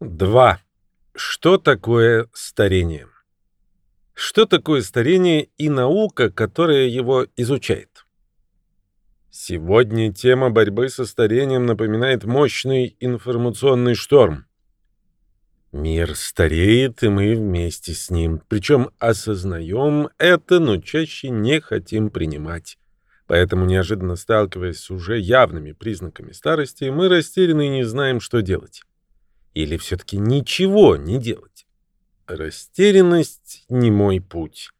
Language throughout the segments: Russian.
2. Что такое старение? Что такое старение и наука, которая его изучает? Сегодня тема борьбы со старением напоминает мощный информационный шторм. Мир стареет, и мы вместе с ним. Причем осознаем это, но чаще не хотим принимать. Поэтому, неожиданно сталкиваясь с уже явными признаками старости, мы растеряны и не знаем, что делать. Или все-таки ничего не делать. Растерянность не мой путь.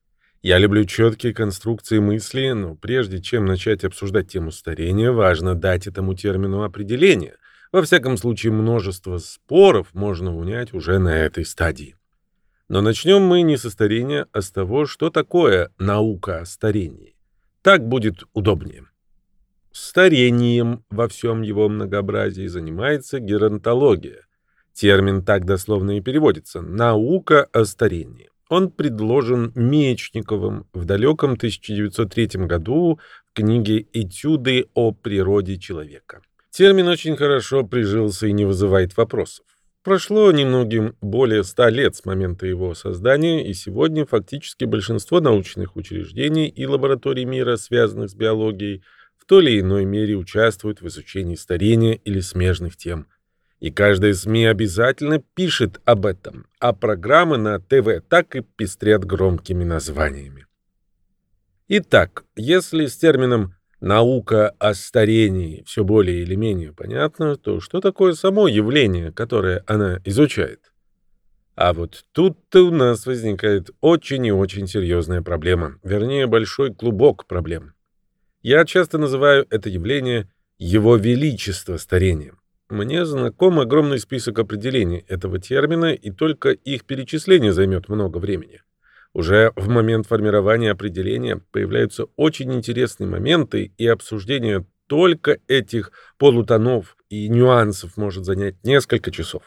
Я люблю четкие конструкции мысли, но прежде чем начать обсуждать тему старения, важно дать этому термину определение. Во всяком случае, множество споров можно унять уже на этой стадии. Но начнем мы не со старения, а с того, что такое наука о старении. Так будет удобнее. Старением во всем его многообразии занимается геронтология. Термин так дословно и переводится «наука о старении». Он предложен Мечниковым в далеком 1903 году в книге «Этюды о природе человека». Термин очень хорошо прижился и не вызывает вопросов. Прошло немногим более ста лет с момента его создания, и сегодня фактически большинство научных учреждений и лабораторий мира, связанных с биологией, в той или иной мере участвуют в изучении старения или смежных тем – и каждая СМИ обязательно пишет об этом, а программы на ТВ так и пестрят громкими названиями. Итак, если с термином «наука о старении» все более или менее понятно, то что такое само явление, которое она изучает? А вот тут-то у нас возникает очень и очень серьезная проблема, вернее, большой клубок проблем. Я часто называю это явление «его величество старением». Мне знаком огромный список определений этого термина, и только их перечисление займет много времени. Уже в момент формирования определения появляются очень интересные моменты, и обсуждение только этих полутонов и нюансов может занять несколько часов.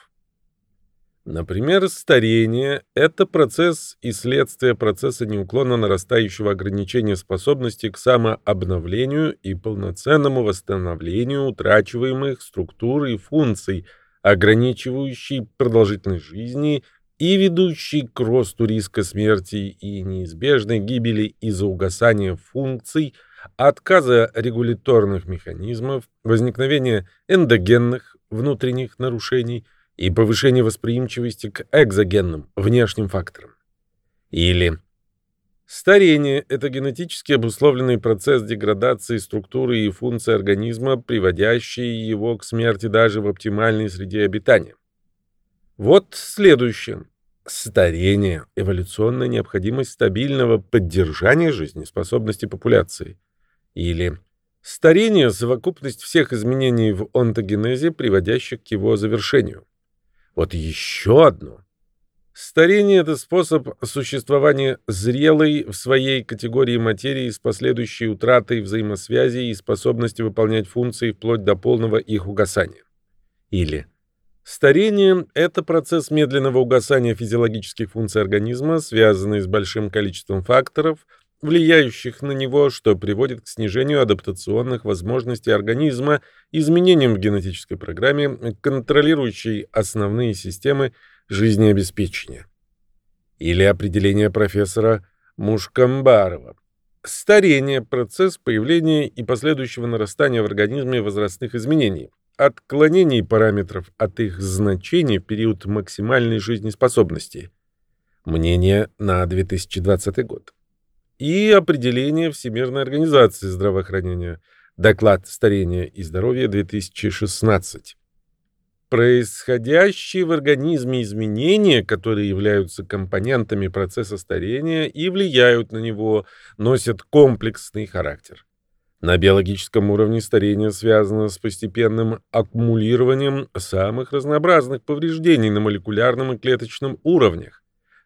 Например, старение – это процесс и следствие процесса неуклонно нарастающего ограничения способности к самообновлению и полноценному восстановлению утрачиваемых структур и функций, ограничивающий продолжительность жизни и ведущий к росту риска смерти и неизбежной гибели из-за угасания функций, отказа регуляторных механизмов, возникновения эндогенных внутренних нарушений – и повышение восприимчивости к экзогенным, внешним факторам. Или старение – это генетически обусловленный процесс деградации структуры и функций организма, приводящий его к смерти даже в оптимальной среде обитания. Вот следующее. Старение – эволюционная необходимость стабильного поддержания жизнеспособности популяции. Или старение – совокупность всех изменений в онтогенезе, приводящих к его завершению. Вот еще одно. Старение – это способ существования зрелой в своей категории материи с последующей утратой взаимосвязи и способности выполнять функции вплоть до полного их угасания. Или Старение – это процесс медленного угасания физиологических функций организма, связанный с большим количеством факторов – влияющих на него, что приводит к снижению адаптационных возможностей организма, изменениям в генетической программе, контролирующей основные системы жизнеобеспечения. Или определение профессора Мушкамбарова. Старение – процесс появления и последующего нарастания в организме возрастных изменений, отклонений параметров от их значений в период максимальной жизнеспособности. Мнение на 2020 год и определение Всемирной организации здравоохранения. Доклад «Старение и здоровье 2016». Происходящие в организме изменения, которые являются компонентами процесса старения и влияют на него, носят комплексный характер. На биологическом уровне старение связано с постепенным аккумулированием самых разнообразных повреждений на молекулярном и клеточном уровнях.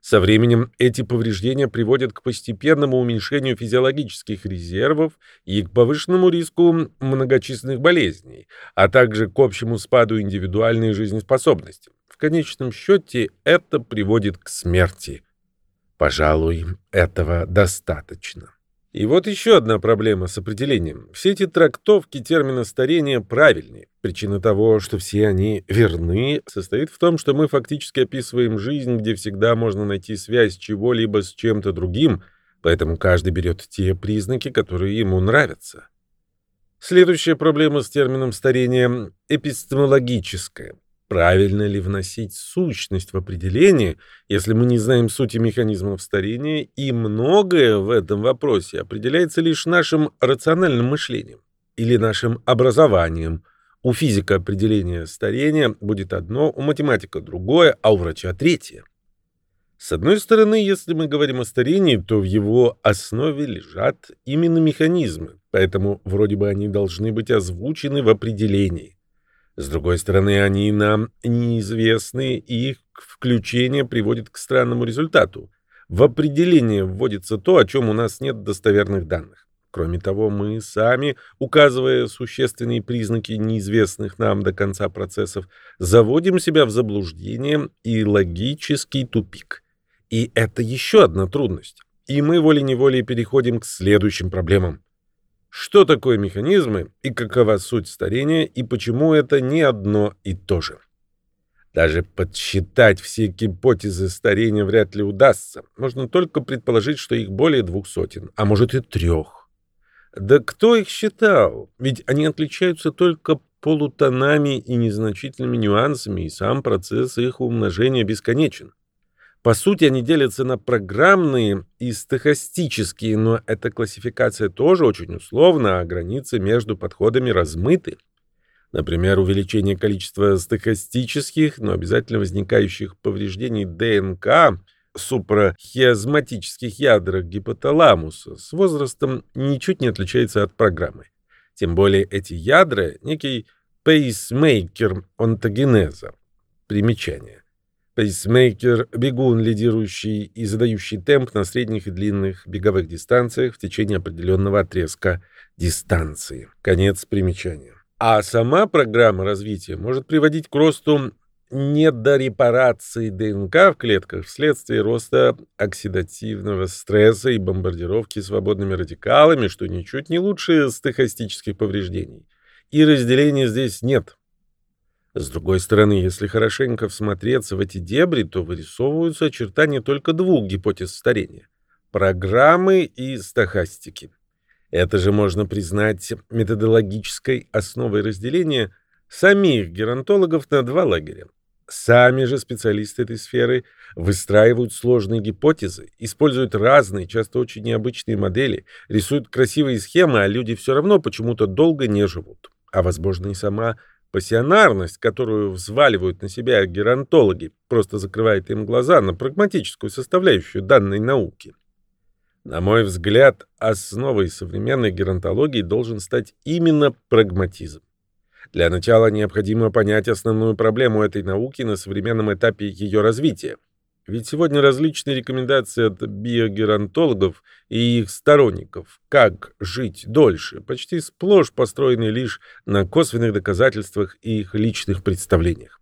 Со временем эти повреждения приводят к постепенному уменьшению физиологических резервов и к повышенному риску многочисленных болезней, а также к общему спаду индивидуальной жизнеспособности. В конечном счете это приводит к смерти. Пожалуй, этого достаточно. И вот еще одна проблема с определением. Все эти трактовки термина старения правильные. Причина того, что все они верны, состоит в том, что мы фактически описываем жизнь, где всегда можно найти связь чего-либо с чем-то другим, поэтому каждый берет те признаки, которые ему нравятся. Следующая проблема с термином старения – эпистемологическая. Правильно ли вносить сущность в определение, если мы не знаем сути механизмов старения, и многое в этом вопросе определяется лишь нашим рациональным мышлением или нашим образованием? У физика определение старения будет одно, у математика другое, а у врача третье. С одной стороны, если мы говорим о старении, то в его основе лежат именно механизмы, поэтому вроде бы они должны быть озвучены в определении. С другой стороны, они нам неизвестны, и их включение приводит к странному результату. В определение вводится то, о чем у нас нет достоверных данных. Кроме того, мы сами, указывая существенные признаки неизвестных нам до конца процессов, заводим себя в заблуждение и логический тупик. И это еще одна трудность. И мы волей-неволей переходим к следующим проблемам. Что такое механизмы и какова суть старения и почему это не одно и то же? Даже подсчитать все гипотезы старения вряд ли удастся. Можно только предположить, что их более двух сотен, а может и трех. Да кто их считал? Ведь они отличаются только полутонами и незначительными нюансами, и сам процесс их умножения бесконечен. По сути, они делятся на программные и стохастические, но эта классификация тоже очень условна, а границы между подходами размыты. Например, увеличение количества стохастических, но обязательно возникающих повреждений ДНК супрахиазматических ядр гипоталамуса с возрастом ничуть не отличается от программы. Тем более эти ядра – некий пейсмейкер онтогенеза. Примечание. Пейсмейкер – бегун, лидирующий и задающий темп на средних и длинных беговых дистанциях в течение определенного отрезка дистанции. Конец примечания. А сама программа развития может приводить к росту недорепарации ДНК в клетках вследствие роста оксидативного стресса и бомбардировки свободными радикалами, что ничуть не лучше стохастических повреждений. И разделения здесь нет. С другой стороны, если хорошенько всмотреться в эти дебри, то вырисовываются очертания только двух гипотез старения – программы и стохастики. Это же можно признать методологической основой разделения самих геронтологов на два лагеря. Сами же специалисты этой сферы выстраивают сложные гипотезы, используют разные, часто очень необычные модели, рисуют красивые схемы, а люди все равно почему-то долго не живут. А, возможно, и сама Пассионарность, которую взваливают на себя геронтологи, просто закрывает им глаза на прагматическую составляющую данной науки. На мой взгляд, основой современной геронтологии должен стать именно прагматизм. Для начала необходимо понять основную проблему этой науки на современном этапе ее развития. Ведь сегодня различные рекомендации от биогеронтологов и их сторонников, как жить дольше, почти сплошь построены лишь на косвенных доказательствах и их личных представлениях.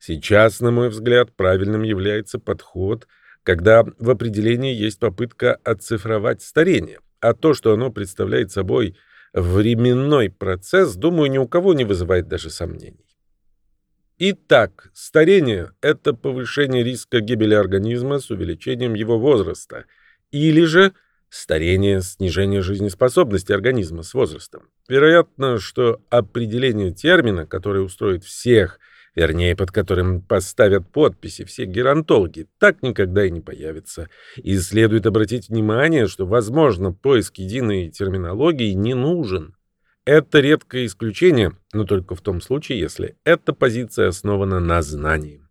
Сейчас, на мой взгляд, правильным является подход, когда в определении есть попытка оцифровать старение, а то, что оно представляет собой временной процесс, думаю, ни у кого не вызывает даже сомнений. Итак, старение – это повышение риска гибели организма с увеличением его возраста, или же старение – снижение жизнеспособности организма с возрастом. Вероятно, что определение термина, который устроит всех, вернее, под которым поставят подписи все геронтологи, так никогда и не появится. И следует обратить внимание, что, возможно, поиск единой терминологии не нужен. Это редкое исключение, но только в том случае, если эта позиция основана на знании.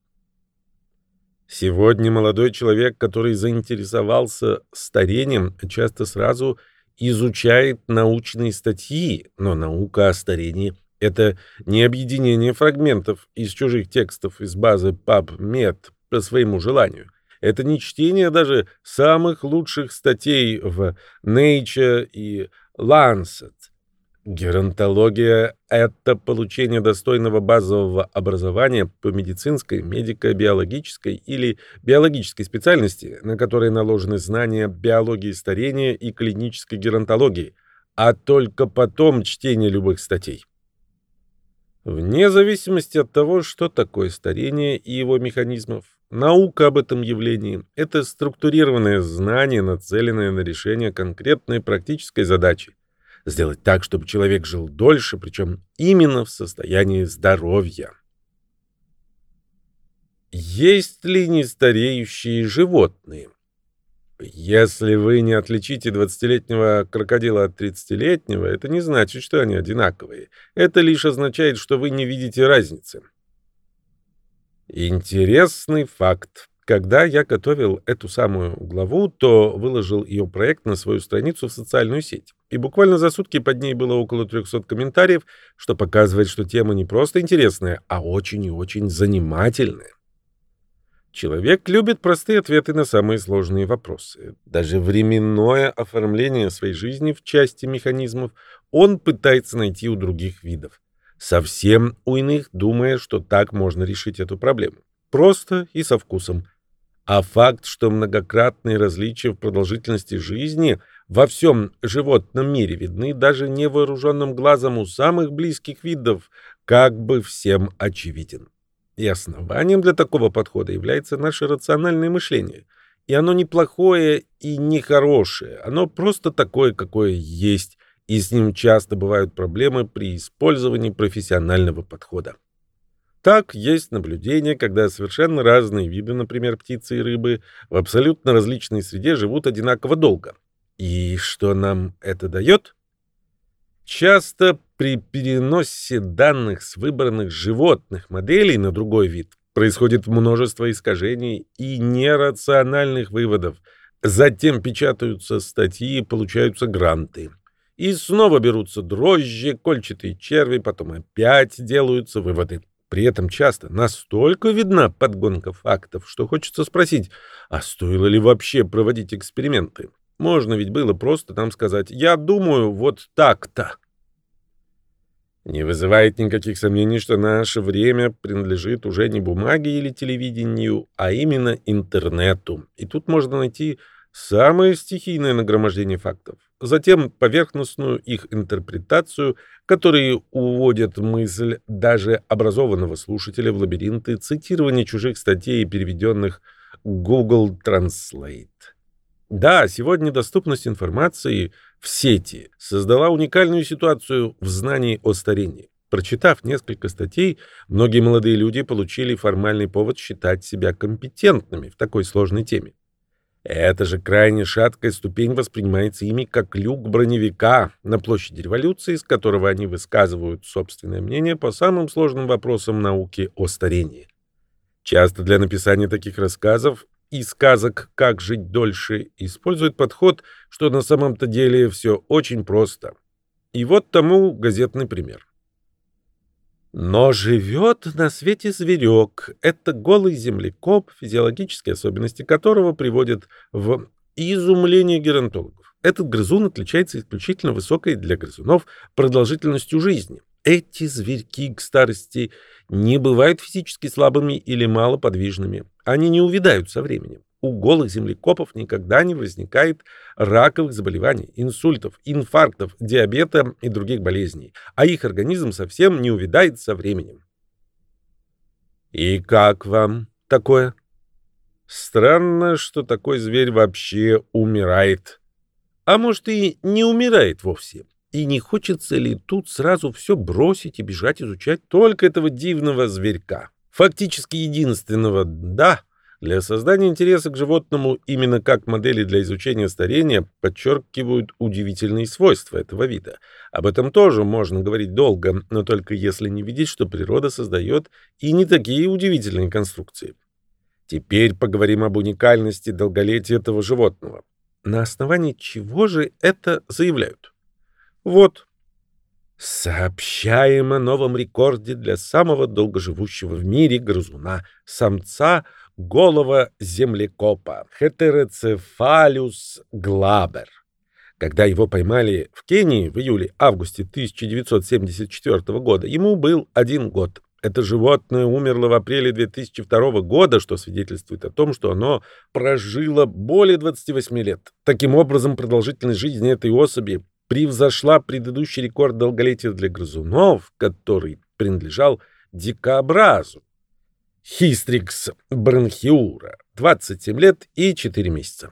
Сегодня молодой человек, который заинтересовался старением, часто сразу изучает научные статьи, но наука о старении — это не объединение фрагментов из чужих текстов из базы PubMed по своему желанию. Это не чтение даже самых лучших статей в Nature и Lancet — Геронтология – это получение достойного базового образования по медицинской, медико-биологической или биологической специальности, на которые наложены знания биологии старения и клинической геронтологии, а только потом чтение любых статей. Вне зависимости от того, что такое старение и его механизмов, наука об этом явлении – это структурированное знание, нацеленное на решение конкретной практической задачи – сделать так, чтобы человек жил дольше, причем именно в состоянии здоровья. Есть ли нестареющие животные? Если вы не отличите 20-летнего крокодила от 30-летнего, это не значит, что они одинаковые. Это лишь означает, что вы не видите разницы. Интересный факт. Когда я готовил эту самую главу, то выложил ее проект на свою страницу в социальную сеть. И буквально за сутки под ней было около 300 комментариев, что показывает, что тема не просто интересная, а очень и очень занимательная. Человек любит простые ответы на самые сложные вопросы. Даже временное оформление своей жизни в части механизмов он пытается найти у других видов. Совсем у иных, думая, что так можно решить эту проблему. Просто и со вкусом. А факт, что многократные различия в продолжительности жизни во всем животном мире видны даже невооруженным глазом у самых близких видов, как бы всем очевиден. И основанием для такого подхода является наше рациональное мышление. И оно не плохое и не хорошее, оно просто такое, какое есть, и с ним часто бывают проблемы при использовании профессионального подхода. Так, есть наблюдение, когда совершенно разные виды, например, птицы и рыбы, в абсолютно различной среде живут одинаково долго. И что нам это дает? Часто при переносе данных с выбранных животных моделей на другой вид происходит множество искажений и нерациональных выводов. Затем печатаются статьи, получаются гранты. И снова берутся дрожжи, кольчатые черви, потом опять делаются выводы. При этом часто настолько видна подгонка фактов, что хочется спросить, а стоило ли вообще проводить эксперименты? Можно ведь было просто там сказать «я думаю вот так-то». Не вызывает никаких сомнений, что наше время принадлежит уже не бумаге или телевидению, а именно интернету. И тут можно найти самое стихийное нагромождение фактов затем поверхностную их интерпретацию, которые уводят мысль даже образованного слушателя в лабиринты цитирования чужих статей, переведенных Google Translate. Да, сегодня доступность информации в сети создала уникальную ситуацию в знании о старении. Прочитав несколько статей, многие молодые люди получили формальный повод считать себя компетентными в такой сложной теме. Эта же крайне шаткая ступень воспринимается ими как люк броневика на площади революции, с которого они высказывают собственное мнение по самым сложным вопросам науки о старении. Часто для написания таких рассказов и сказок «Как жить дольше» используют подход, что на самом-то деле все очень просто. И вот тому газетный пример. Но живет на свете зверек. Это голый землекоп, физиологические особенности которого приводят в изумление геронтологов. Этот грызун отличается исключительно высокой для грызунов продолжительностью жизни. Эти зверьки к старости не бывают физически слабыми или малоподвижными. Они не увядают со временем у голых землекопов никогда не возникает раковых заболеваний, инсультов, инфарктов, диабета и других болезней, а их организм совсем не увядает со временем. И как вам такое? Странно, что такой зверь вообще умирает. А может и не умирает вовсе. И не хочется ли тут сразу все бросить и бежать изучать только этого дивного зверька? Фактически единственного, да, для создания интереса к животному именно как модели для изучения старения подчеркивают удивительные свойства этого вида. Об этом тоже можно говорить долго, но только если не видеть, что природа создает и не такие удивительные конструкции. Теперь поговорим об уникальности долголетия этого животного. На основании чего же это заявляют? Вот. Сообщаем о новом рекорде для самого долгоживущего в мире грызуна, самца – голова землекопа Heterocephalus glaber. Когда его поймали в Кении в июле-августе 1974 года, ему был один год. Это животное умерло в апреле 2002 года, что свидетельствует о том, что оно прожило более 28 лет. Таким образом, продолжительность жизни этой особи превзошла предыдущий рекорд долголетия для грызунов, который принадлежал дикообразу. Хистрикс бронхиура, 27 лет и 4 месяца.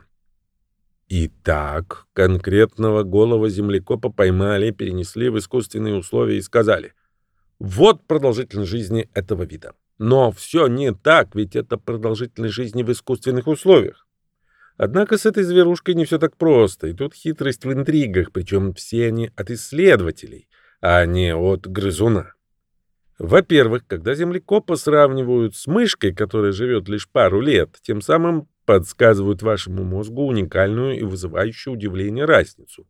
Итак, конкретного голого землекопа поймали, перенесли в искусственные условия и сказали, вот продолжительность жизни этого вида. Но все не так, ведь это продолжительность жизни в искусственных условиях. Однако с этой зверушкой не все так просто, и тут хитрость в интригах, причем все они от исследователей, а не от грызуна. Во-первых, когда землекопа сравнивают с мышкой, которая живет лишь пару лет, тем самым подсказывают вашему мозгу уникальную и вызывающую удивление разницу.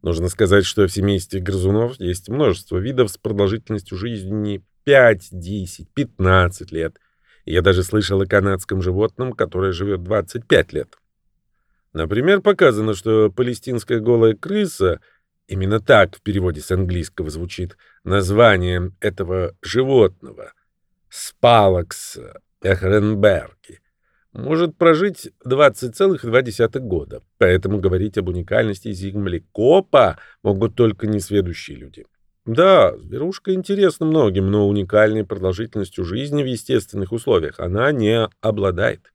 Нужно сказать, что в семействе грызунов есть множество видов с продолжительностью жизни 5, 10, 15 лет. я даже слышал о канадском животном, которое живет 25 лет. Например, показано, что палестинская голая крыса — Именно так в переводе с английского звучит название этого животного — спалакс эхренберги. Может прожить 20,2 года, поэтому говорить об уникальности землекопа могут только несведущие люди. Да, зверушка интересна многим, но уникальной продолжительностью жизни в естественных условиях она не обладает.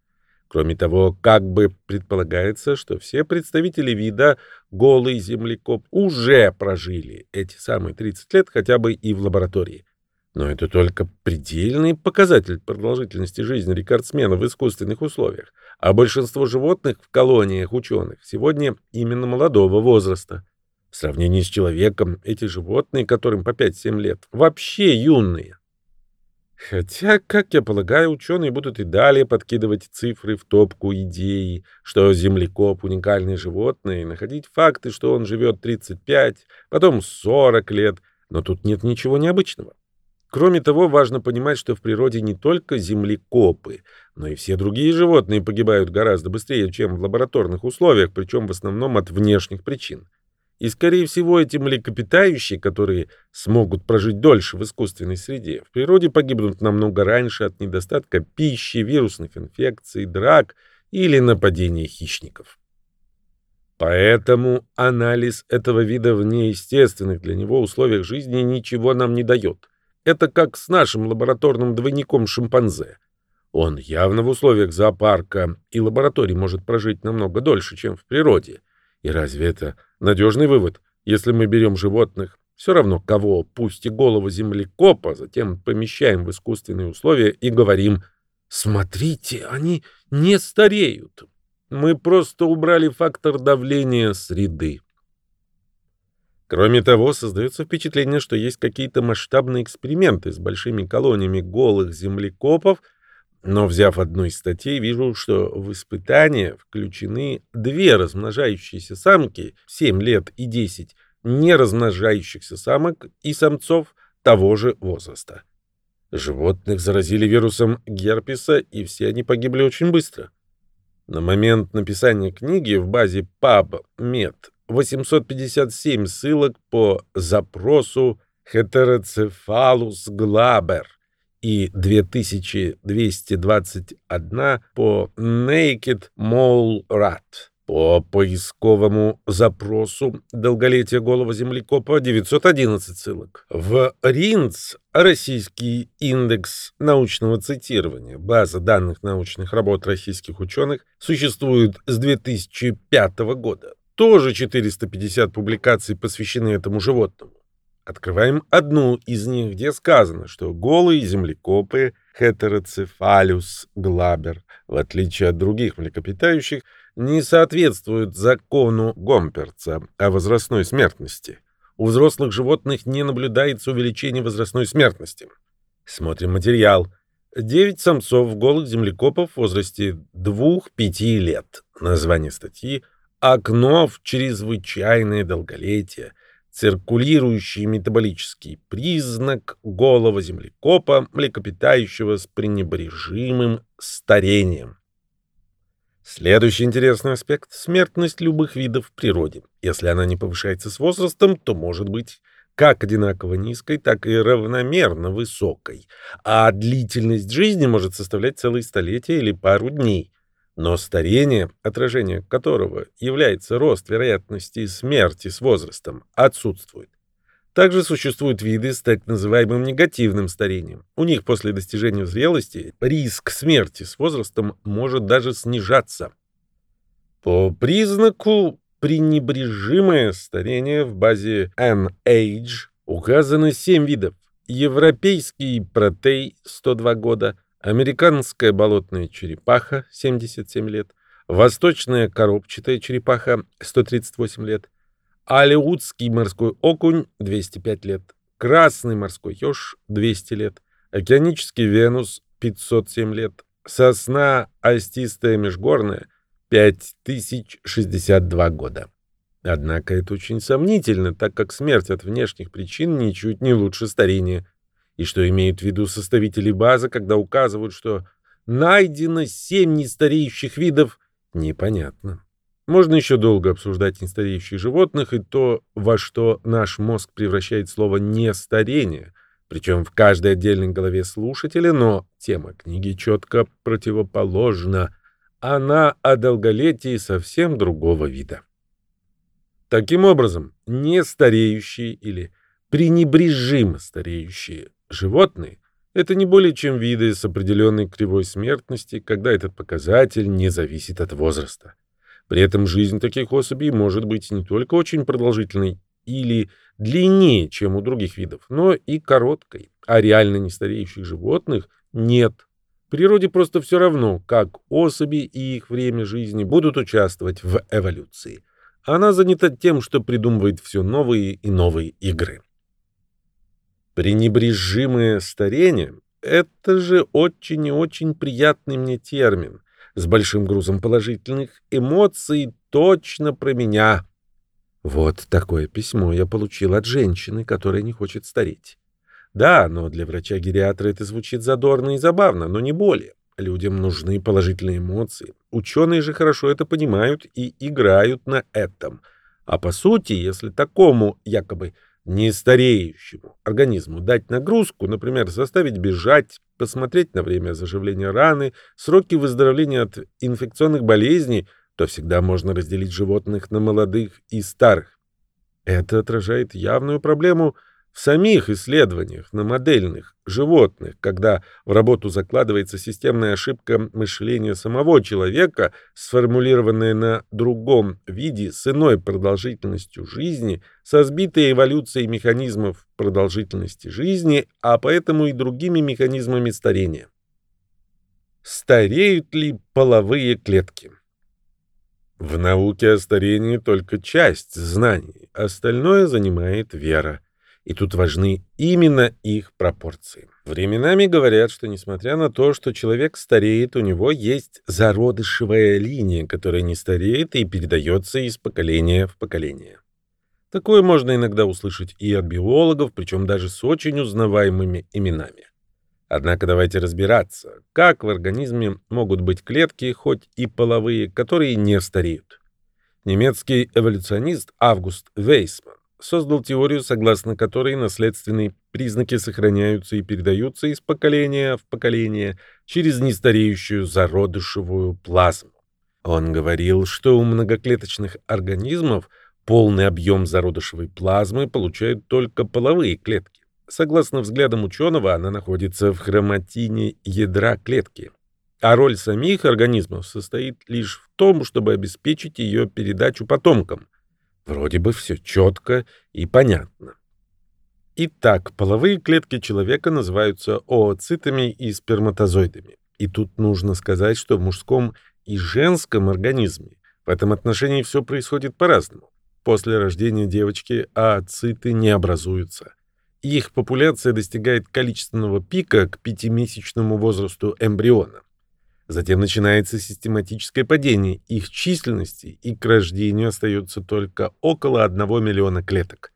Кроме того, как бы предполагается, что все представители вида голый землекоп уже прожили эти самые 30 лет хотя бы и в лаборатории. Но это только предельный показатель продолжительности жизни рекордсмена в искусственных условиях, а большинство животных в колониях ученых сегодня именно молодого возраста. В сравнении с человеком эти животные, которым по 5-7 лет, вообще юные. Хотя, как я полагаю, ученые будут и далее подкидывать цифры в топку идеи, что землекоп — уникальное животное, и находить факты, что он живет 35, потом 40 лет, но тут нет ничего необычного. Кроме того, важно понимать, что в природе не только землекопы, но и все другие животные погибают гораздо быстрее, чем в лабораторных условиях, причем в основном от внешних причин. И, скорее всего, эти млекопитающие, которые смогут прожить дольше в искусственной среде, в природе погибнут намного раньше от недостатка пищи, вирусных инфекций, драк или нападения хищников. Поэтому анализ этого вида в неестественных для него условиях жизни ничего нам не дает. Это как с нашим лабораторным двойником шимпанзе. Он явно в условиях зоопарка и лаборатории может прожить намного дольше, чем в природе. И разве это Надежный вывод. Если мы берем животных, все равно кого, пусть и голову землекопа, затем помещаем в искусственные условия и говорим «Смотрите, они не стареют». Мы просто убрали фактор давления среды. Кроме того, создается впечатление, что есть какие-то масштабные эксперименты с большими колониями голых землекопов – но, взяв одну из статей, вижу, что в испытания включены две размножающиеся самки 7 лет и 10 не размножающихся самок и самцов того же возраста. Животных заразили вирусом герпеса, и все они погибли очень быстро. На момент написания книги в базе PubMed 857 ссылок по запросу Heterocephalus glaber и 2221 по Naked Mole Rat. По поисковому запросу «Долголетие голого землекопа» 911 ссылок. В РИНЦ Российский индекс научного цитирования, база данных научных работ российских ученых, существует с 2005 года. Тоже 450 публикаций посвящены этому животному. Открываем одну из них, где сказано, что голые землекопы Heterocephalus glaber, в отличие от других млекопитающих, не соответствуют закону Гомперца о возрастной смертности. У взрослых животных не наблюдается увеличение возрастной смертности. Смотрим материал. Девять самцов голых землекопов в возрасте 2-5 лет. Название статьи «Окно в чрезвычайное долголетие», циркулирующий метаболический признак голого землекопа, млекопитающего с пренебрежимым старением. Следующий интересный аспект – смертность любых видов в природе. Если она не повышается с возрастом, то может быть как одинаково низкой, так и равномерно высокой, а длительность жизни может составлять целые столетия или пару дней. Но старение, отражение которого является рост вероятности смерти с возрастом, отсутствует. Также существуют виды с так называемым негативным старением. У них после достижения зрелости риск смерти с возрастом может даже снижаться. По признаку пренебрежимое старение в базе N-Age указано 7 видов. Европейский протей 102 года, американская болотная черепаха 77 лет, восточная коробчатая черепаха 138 лет, Алеутский морской окунь — 205 лет. Красный морской еж — 200 лет. Океанический венус — 507 лет. Сосна остистая межгорная — 5062 года. Однако это очень сомнительно, так как смерть от внешних причин ничуть не лучше старения. И что имеют в виду составители базы, когда указывают, что найдено семь нестареющих видов, непонятно. Можно еще долго обсуждать нестареющих животных и то, во что наш мозг превращает слово «нестарение», причем в каждой отдельной голове слушателя, но тема книги четко противоположна. Она о долголетии совсем другого вида. Таким образом, нестареющие или пренебрежимо стареющие животные – это не более чем виды с определенной кривой смертности, когда этот показатель не зависит от возраста. При этом жизнь таких особей может быть не только очень продолжительной или длиннее, чем у других видов, но и короткой, а реально нестареющих животных нет. В природе просто все равно, как особи и их время жизни будут участвовать в эволюции. Она занята тем, что придумывает все новые и новые игры. Пренебрежимое старение — это же очень и очень приятный мне термин, с большим грузом положительных эмоций точно про меня. Вот такое письмо я получил от женщины, которая не хочет стареть. Да, но для врача-гериатра это звучит задорно и забавно, но не более. Людям нужны положительные эмоции. Ученые же хорошо это понимают и играют на этом. А по сути, если такому якобы нестареющему организму дать нагрузку, например, заставить бежать, посмотреть на время заживления раны, сроки выздоровления от инфекционных болезней, то всегда можно разделить животных на молодых и старых. Это отражает явную проблему в самих исследованиях на модельных животных, когда в работу закладывается системная ошибка мышления самого человека, сформулированная на другом виде с иной продолжительностью жизни, со сбитой эволюцией механизмов продолжительности жизни, а поэтому и другими механизмами старения. Стареют ли половые клетки? В науке о старении только часть знаний, остальное занимает вера и тут важны именно их пропорции. Временами говорят, что несмотря на то, что человек стареет, у него есть зародышевая линия, которая не стареет и передается из поколения в поколение. Такое можно иногда услышать и от биологов, причем даже с очень узнаваемыми именами. Однако давайте разбираться, как в организме могут быть клетки, хоть и половые, которые не стареют. Немецкий эволюционист Август Вейсман создал теорию, согласно которой наследственные признаки сохраняются и передаются из поколения в поколение через нестареющую зародышевую плазму. Он говорил, что у многоклеточных организмов полный объем зародышевой плазмы получают только половые клетки. Согласно взглядам ученого, она находится в хроматине ядра клетки. А роль самих организмов состоит лишь в том, чтобы обеспечить ее передачу потомкам – Вроде бы все четко и понятно. Итак, половые клетки человека называются ooцитами и сперматозоидами. И тут нужно сказать, что в мужском и женском организме в этом отношении все происходит по-разному. После рождения девочки ooциты не образуются. Их популяция достигает количественного пика к пятимесячному возрасту эмбриона. Затем начинается систематическое падение их численности, и к рождению остается только около 1 миллиона клеток.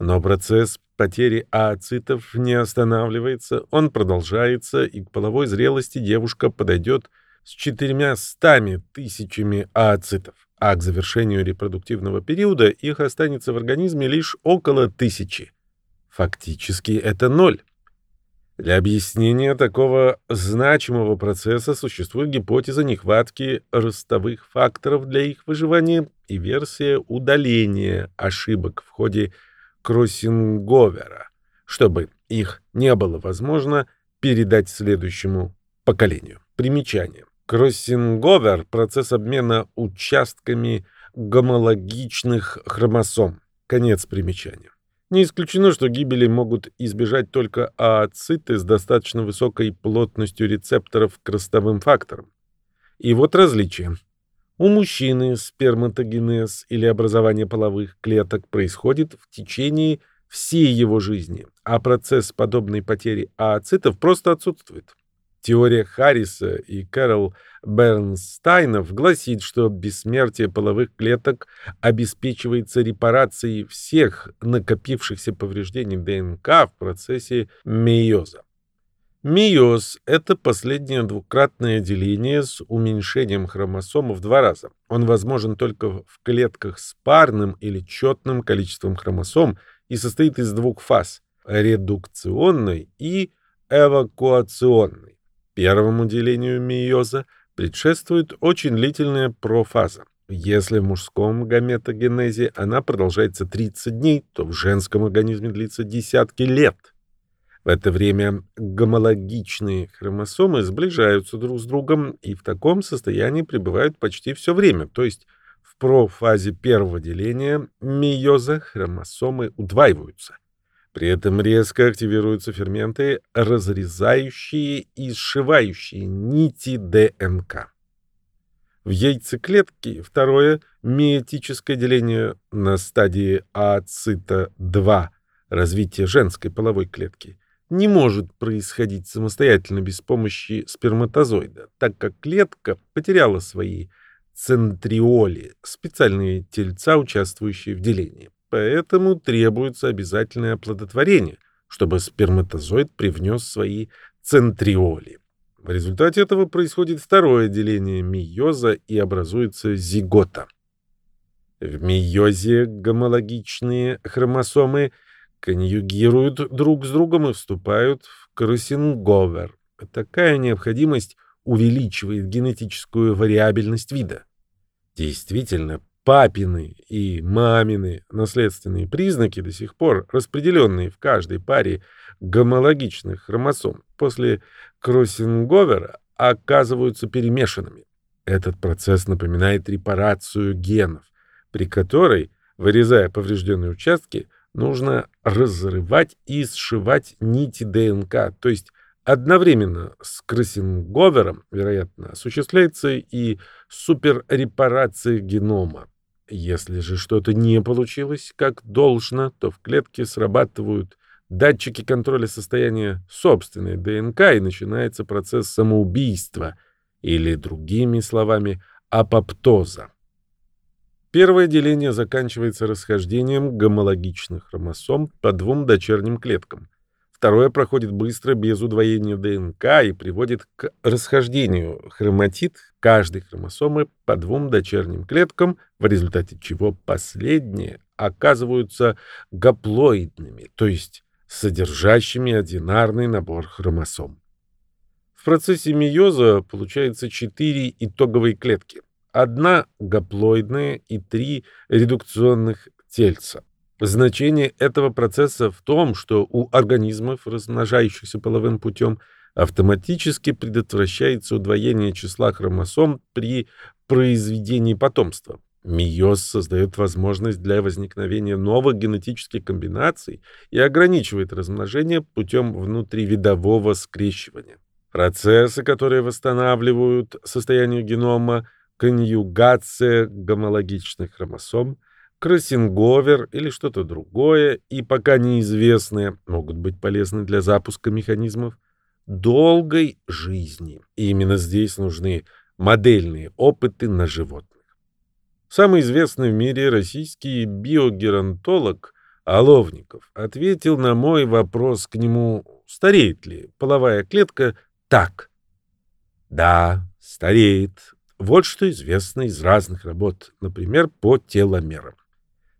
Но процесс потери ооцитов не останавливается, он продолжается, и к половой зрелости девушка подойдет с четырьмя стами тысячами ооцитов, а к завершению репродуктивного периода их останется в организме лишь около тысячи. Фактически это ноль. Для объяснения такого значимого процесса существует гипотеза нехватки ростовых факторов для их выживания и версия удаления ошибок в ходе кроссинговера, чтобы их не было возможно передать следующему поколению. Примечание. Кроссинговер – процесс обмена участками гомологичных хромосом. Конец примечания. Не исключено, что гибели могут избежать только ооциты с достаточно высокой плотностью рецепторов к ростовым факторам. И вот различие. У мужчины сперматогенез или образование половых клеток происходит в течение всей его жизни, а процесс подобной потери ооцитов просто отсутствует. Теория Харриса и Кэрол Бернстайнов гласит, что бессмертие половых клеток обеспечивается репарацией всех накопившихся повреждений ДНК в процессе мейоза. Мейоз – это последнее двукратное деление с уменьшением хромосом в два раза. Он возможен только в клетках с парным или четным количеством хромосом и состоит из двух фаз – редукционной и эвакуационной. Первому делению мейоза предшествует очень длительная профаза. Если в мужском гаметогенезе она продолжается 30 дней, то в женском организме длится десятки лет. В это время гомологичные хромосомы сближаются друг с другом и в таком состоянии пребывают почти все время, то есть в профазе первого деления мейоза хромосомы удваиваются. При этом резко активируются ферменты, разрезающие и сшивающие нити ДНК. В яйцеклетке второе миотическое деление на стадии ацито-2 развития женской половой клетки не может происходить самостоятельно без помощи сперматозоида, так как клетка потеряла свои центриоли, специальные тельца, участвующие в делении. Поэтому требуется обязательное оплодотворение, чтобы сперматозоид привнес свои центриоли. В результате этого происходит второе деление мейоза и образуется зигота. В мейозе гомологичные хромосомы конъюгируют друг с другом и вступают в кроссинговер. Такая необходимость увеличивает генетическую вариабельность вида. Действительно, папины и мамины наследственные признаки, до сих пор распределенные в каждой паре гомологичных хромосом, после кроссинговера оказываются перемешанными. Этот процесс напоминает репарацию генов, при которой, вырезая поврежденные участки, нужно разрывать и сшивать нити ДНК, то есть Одновременно с кроссинговером, вероятно, осуществляется и суперрепарация генома. Если же что-то не получилось как должно, то в клетке срабатывают датчики контроля состояния собственной ДНК и начинается процесс самоубийства, или, другими словами, апоптоза. Первое деление заканчивается расхождением гомологичных хромосом по двум дочерним клеткам. Второе проходит быстро, без удвоения ДНК и приводит к расхождению хроматид каждой хромосомы по двум дочерним клеткам, в результате чего последние оказываются гаплоидными, то есть содержащими одинарный набор хромосом. В процессе мейоза получается четыре итоговые клетки. Одна гаплоидная и три редукционных тельца. Значение этого процесса в том, что у организмов, размножающихся половым путем, автоматически предотвращается удвоение числа хромосом при произведении потомства. Мейоз создает возможность для возникновения новых генетических комбинаций и ограничивает размножение путем внутривидового скрещивания. Процессы, которые восстанавливают состояние генома, конъюгация гомологичных хромосом – кроссинговер или что-то другое, и пока неизвестные, могут быть полезны для запуска механизмов долгой жизни. И именно здесь нужны модельные опыты на животных. Самый известный в мире российский биогеронтолог Оловников ответил на мой вопрос к нему, стареет ли половая клетка, так. Да, стареет. Вот что известно из разных работ, например, по теломерам.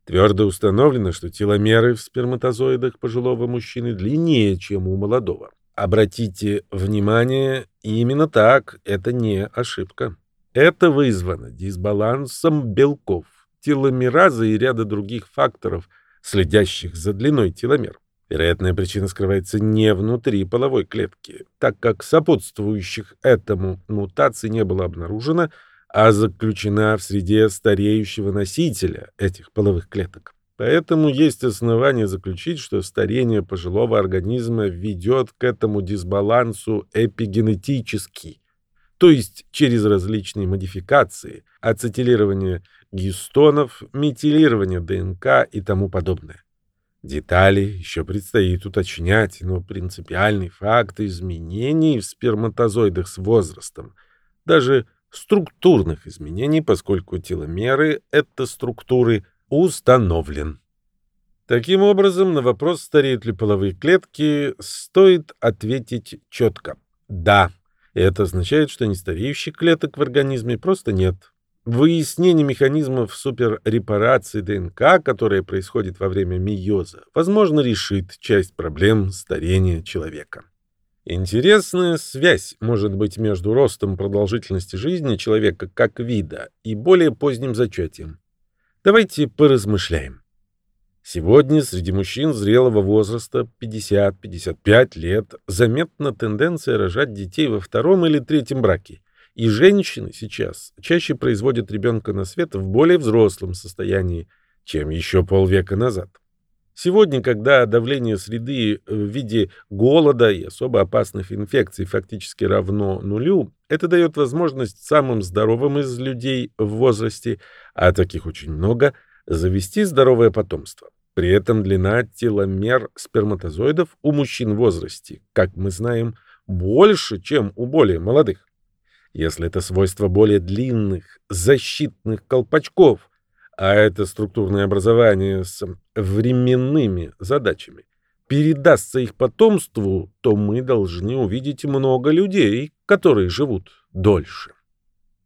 Твердо установлено, что теломеры в сперматозоидах пожилого мужчины длиннее, чем у молодого. Обратите внимание, именно так, это не ошибка. Это вызвано дисбалансом белков, теломеразы и ряда других факторов, следящих за длиной теломер. Вероятная причина скрывается не внутри половой клетки, так как сопутствующих этому мутаций не было обнаружено, а заключена в среде стареющего носителя этих половых клеток. Поэтому есть основания заключить, что старение пожилого организма ведет к этому дисбалансу эпигенетически, то есть через различные модификации, ацетилирование гистонов, метилирование ДНК и тому подобное. Детали еще предстоит уточнять, но принципиальный факт изменений в сперматозоидах с возрастом, даже структурных изменений, поскольку теломеры — это структуры, установлен. Таким образом, на вопрос, стареют ли половые клетки, стоит ответить четко «да». Это означает, что нестареющих клеток в организме просто нет. Выяснение механизмов суперрепарации ДНК, которое происходит во время мейоза, возможно, решит часть проблем старения человека. Интересная связь может быть между ростом продолжительности жизни человека как вида и более поздним зачатием. Давайте поразмышляем. Сегодня среди мужчин зрелого возраста 50-55 лет заметна тенденция рожать детей во втором или третьем браке. И женщины сейчас чаще производят ребенка на свет в более взрослом состоянии, чем еще полвека назад. Сегодня, когда давление среды в виде голода и особо опасных инфекций фактически равно нулю, это дает возможность самым здоровым из людей в возрасте, а таких очень много, завести здоровое потомство. При этом длина теломер сперматозоидов у мужчин в возрасте, как мы знаем, больше, чем у более молодых. Если это свойство более длинных защитных колпачков а это структурное образование с временными задачами, передастся их потомству, то мы должны увидеть много людей, которые живут дольше.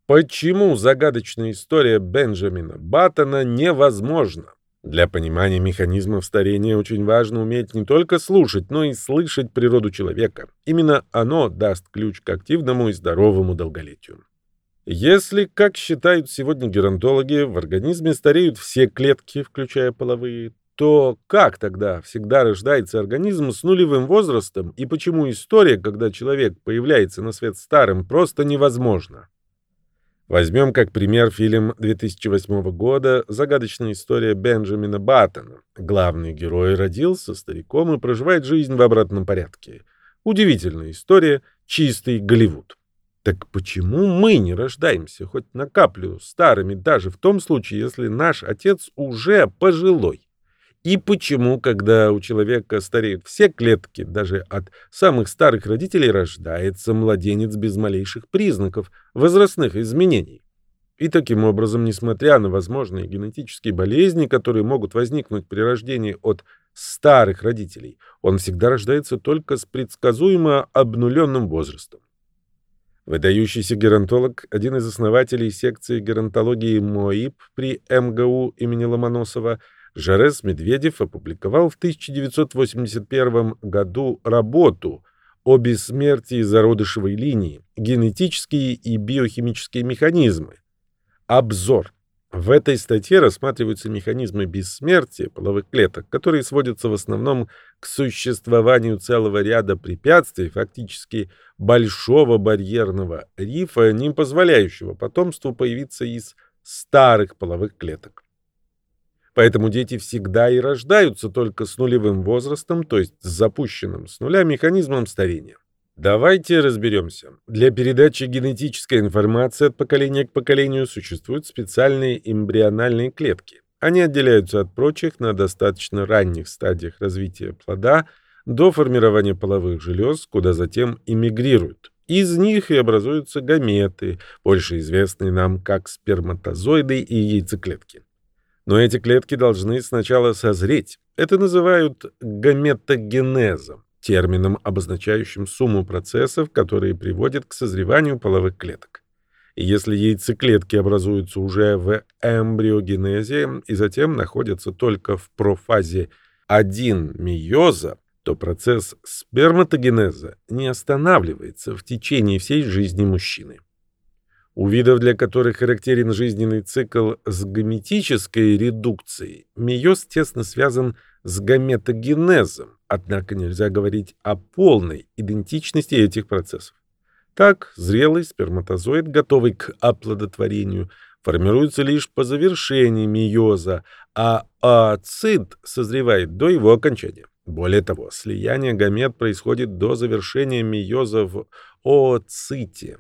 Почему загадочная история Бенджамина Баттона невозможна? Для понимания механизмов старения очень важно уметь не только слушать, но и слышать природу человека. Именно оно даст ключ к активному и здоровому долголетию. Если, как считают сегодня геронтологи, в организме стареют все клетки, включая половые, то как тогда всегда рождается организм с нулевым возрастом и почему история, когда человек появляется на свет старым, просто невозможна? Возьмем как пример фильм 2008 года «Загадочная история Бенджамина Баттона». Главный герой родился стариком и проживает жизнь в обратном порядке. Удивительная история, чистый Голливуд. Так почему мы не рождаемся хоть на каплю старыми, даже в том случае, если наш отец уже пожилой? И почему, когда у человека стареют все клетки, даже от самых старых родителей рождается младенец без малейших признаков возрастных изменений? И таким образом, несмотря на возможные генетические болезни, которые могут возникнуть при рождении от старых родителей, он всегда рождается только с предсказуемо обнуленным возрастом. Выдающийся геронтолог, один из основателей секции геронтологии МОИП при МГУ имени Ломоносова, Жарес Медведев опубликовал в 1981 году работу о бессмертии зародышевой линии, генетические и биохимические механизмы. Обзор. В этой статье рассматриваются механизмы бессмертия половых клеток, которые сводятся в основном к существованию целого ряда препятствий, фактически большого барьерного рифа, не позволяющего потомству появиться из старых половых клеток. Поэтому дети всегда и рождаются только с нулевым возрастом, то есть с запущенным с нуля механизмом старения. Давайте разберемся. Для передачи генетической информации от поколения к поколению существуют специальные эмбриональные клетки. Они отделяются от прочих на достаточно ранних стадиях развития плода до формирования половых желез, куда затем эмигрируют. Из них и образуются гаметы, больше известные нам как сперматозоиды и яйцеклетки. Но эти клетки должны сначала созреть. Это называют гаметогенезом термином, обозначающим сумму процессов, которые приводят к созреванию половых клеток. Если яйцеклетки образуются уже в эмбриогенезе и затем находятся только в профазе 1 мейоза, то процесс сперматогенеза не останавливается в течение всей жизни мужчины. У видов, для которых характерен жизненный цикл с гаметической редукцией, мейоз тесно связан с гаметогенезом, однако нельзя говорить о полной идентичности этих процессов. Так, зрелый сперматозоид, готовый к оплодотворению, формируется лишь по завершении мейоза, а ацид созревает до его окончания. Более того, слияние гамет происходит до завершения мейоза в ооците.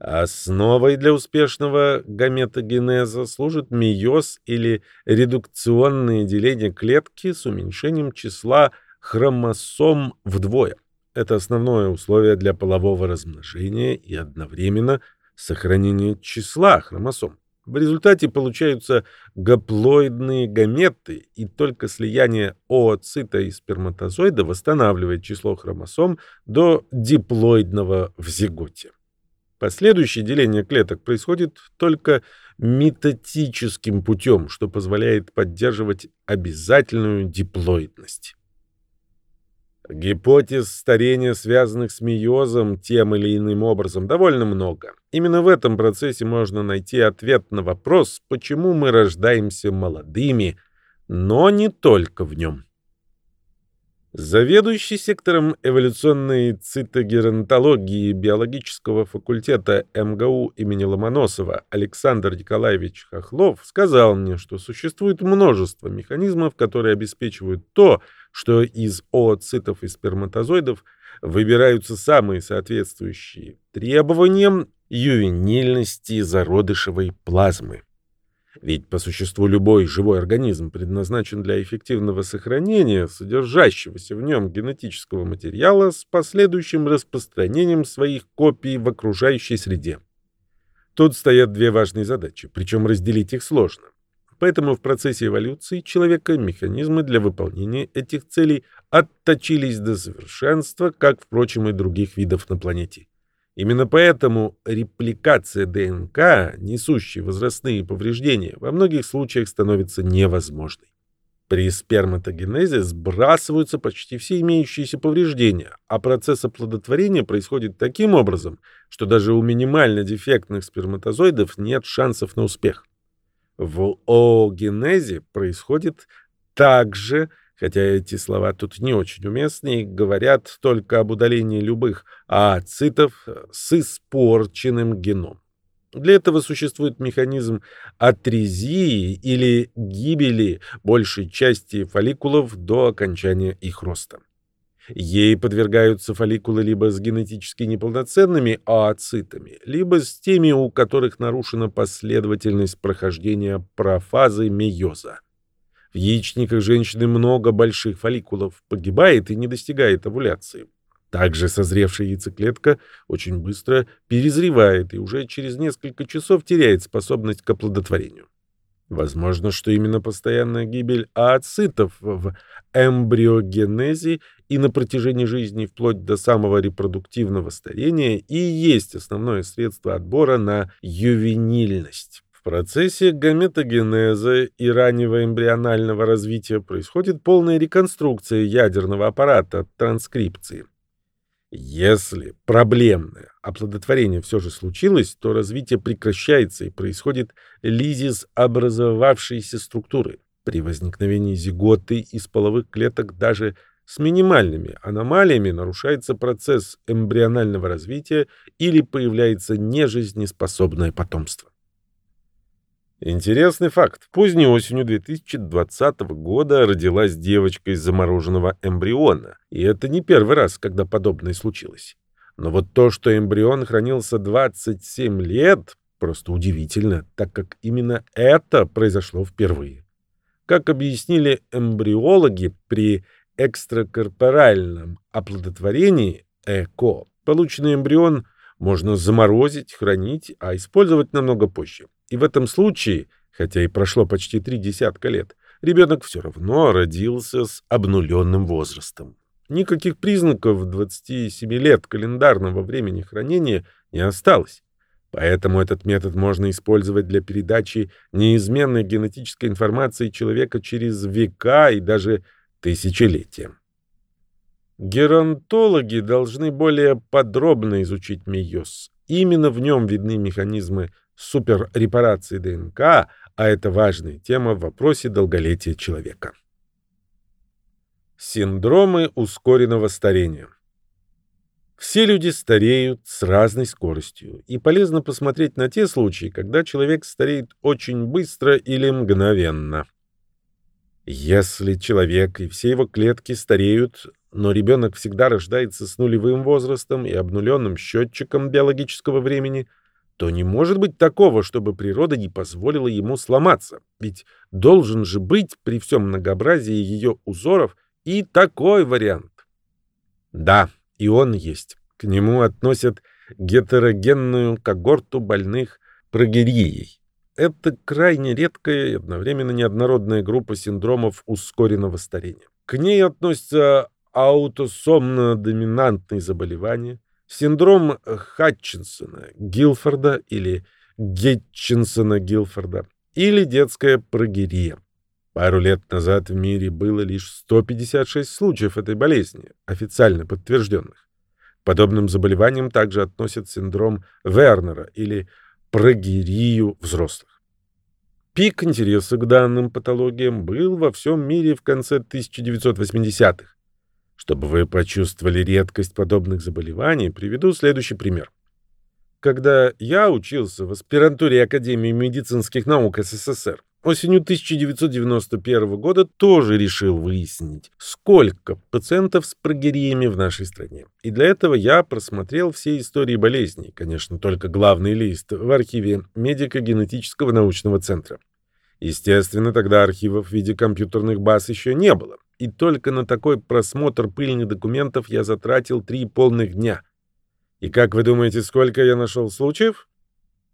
Основой для успешного гаметогенеза служит мейоз или редукционное деление клетки с уменьшением числа хромосом вдвое. Это основное условие для полового размножения и одновременно сохранение числа хромосом. В результате получаются гаплоидные гаметы, и только слияние ооцита и сперматозоида восстанавливает число хромосом до диплоидного в зиготе. Последующее деление клеток происходит только метатическим путем, что позволяет поддерживать обязательную диплоидность. Гипотез старения, связанных с мейозом, тем или иным образом, довольно много. Именно в этом процессе можно найти ответ на вопрос, почему мы рождаемся молодыми, но не только в нем. Заведующий сектором эволюционной цитогеронтологии биологического факультета МГУ имени Ломоносова Александр Николаевич Хохлов сказал мне, что существует множество механизмов, которые обеспечивают то, что из ooцитов и сперматозоидов выбираются самые соответствующие требованиям ювенильности зародышевой плазмы. Ведь по существу любой живой организм предназначен для эффективного сохранения содержащегося в нем генетического материала с последующим распространением своих копий в окружающей среде. Тут стоят две важные задачи, причем разделить их сложно. Поэтому в процессе эволюции человека механизмы для выполнения этих целей отточились до совершенства, как, впрочем, и других видов на планете. Именно поэтому репликация ДНК, несущей возрастные повреждения, во многих случаях становится невозможной. При сперматогенезе сбрасываются почти все имеющиеся повреждения, а процесс оплодотворения происходит таким образом, что даже у минимально дефектных сперматозоидов нет шансов на успех. В оогенезе происходит также хотя эти слова тут не очень уместны и говорят только об удалении любых ацитов с испорченным геном. Для этого существует механизм атрезии или гибели большей части фолликулов до окончания их роста. Ей подвергаются фолликулы либо с генетически неполноценными ооцитами, либо с теми, у которых нарушена последовательность прохождения профазы мейоза. В яичниках женщины много больших фолликулов, погибает и не достигает овуляции. Также созревшая яйцеклетка очень быстро перезревает и уже через несколько часов теряет способность к оплодотворению. Возможно, что именно постоянная гибель ооцитов в эмбриогенезе и на протяжении жизни вплоть до самого репродуктивного старения и есть основное средство отбора на ювенильность процессе гаметогенеза и раннего эмбрионального развития происходит полная реконструкция ядерного аппарата транскрипции. Если проблемное оплодотворение все же случилось, то развитие прекращается и происходит лизис образовавшейся структуры. При возникновении зиготы из половых клеток даже с минимальными аномалиями нарушается процесс эмбрионального развития или появляется нежизнеспособное потомство. Интересный факт. Поздней осенью 2020 года родилась девочка из замороженного эмбриона. И это не первый раз, когда подобное случилось. Но вот то, что эмбрион хранился 27 лет, просто удивительно, так как именно это произошло впервые. Как объяснили эмбриологи, при экстракорпоральном оплодотворении ЭКО полученный эмбрион можно заморозить, хранить, а использовать намного позже. И в этом случае, хотя и прошло почти три десятка лет, ребенок все равно родился с обнуленным возрастом. Никаких признаков 27 лет календарного времени хранения не осталось. Поэтому этот метод можно использовать для передачи неизменной генетической информации человека через века и даже тысячелетия. Геронтологи должны более подробно изучить мейоз. Именно в нем видны механизмы суперрепарации ДНК, а это важная тема в вопросе долголетия человека. Синдромы ускоренного старения. Все люди стареют с разной скоростью, и полезно посмотреть на те случаи, когда человек стареет очень быстро или мгновенно. Если человек и все его клетки стареют, но ребенок всегда рождается с нулевым возрастом и обнуленным счетчиком биологического времени, то не может быть такого, чтобы природа не позволила ему сломаться. Ведь должен же быть при всем многообразии ее узоров и такой вариант. Да, и он есть. К нему относят гетерогенную когорту больных прогерией. Это крайне редкая и одновременно неоднородная группа синдромов ускоренного старения. К ней относятся аутосомно-доминантные заболевания, синдром Хатчинсона-Гилфорда или Гетчинсона-Гилфорда или детская прогерия. Пару лет назад в мире было лишь 156 случаев этой болезни, официально подтвержденных. К подобным заболеваниям также относят синдром Вернера или прогерию взрослых. Пик интереса к данным патологиям был во всем мире в конце 1980-х. Чтобы вы почувствовали редкость подобных заболеваний, приведу следующий пример. Когда я учился в аспирантуре Академии медицинских наук СССР, осенью 1991 года тоже решил выяснить, сколько пациентов с прогериями в нашей стране. И для этого я просмотрел все истории болезней, конечно, только главный лист в архиве медико-генетического научного центра. Естественно, тогда архивов в виде компьютерных баз еще не было. И только на такой просмотр пыльных документов я затратил три полных дня. И как вы думаете, сколько я нашел случаев?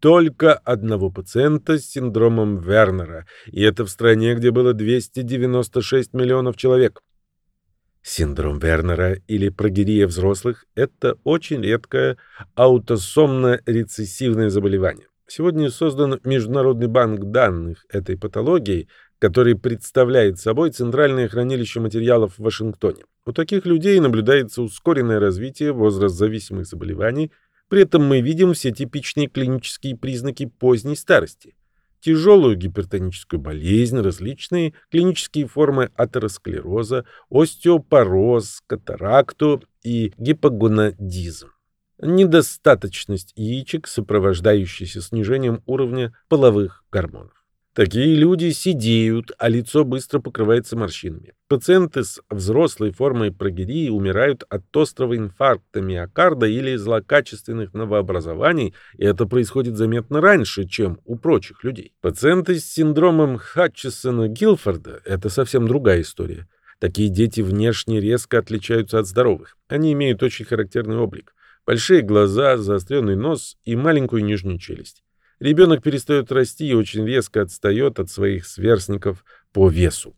Только одного пациента с синдромом Вернера, и это в стране, где было 296 миллионов человек. Синдром Вернера или прогерия взрослых – это очень редкое аутосомно-рецессивное заболевание. Сегодня создан Международный банк данных этой патологии, который представляет собой центральное хранилище материалов в Вашингтоне. У таких людей наблюдается ускоренное развитие возраст-зависимых заболеваний, при этом мы видим все типичные клинические признаки поздней старости. Тяжелую гипертоническую болезнь, различные клинические формы атеросклероза, остеопороз, катаракту и гипогонадизм. Недостаточность яичек, сопровождающаяся снижением уровня половых гормонов. Такие люди сидеют, а лицо быстро покрывается морщинами. Пациенты с взрослой формой прогерии умирают от острого инфаркта миокарда или злокачественных новообразований, и это происходит заметно раньше, чем у прочих людей. Пациенты с синдромом Хатчесона-Гилфорда – это совсем другая история. Такие дети внешне резко отличаются от здоровых. Они имеют очень характерный облик. Большие глаза, заостренный нос и маленькую нижнюю челюсть. Ребенок перестает расти и очень резко отстает от своих сверстников по весу.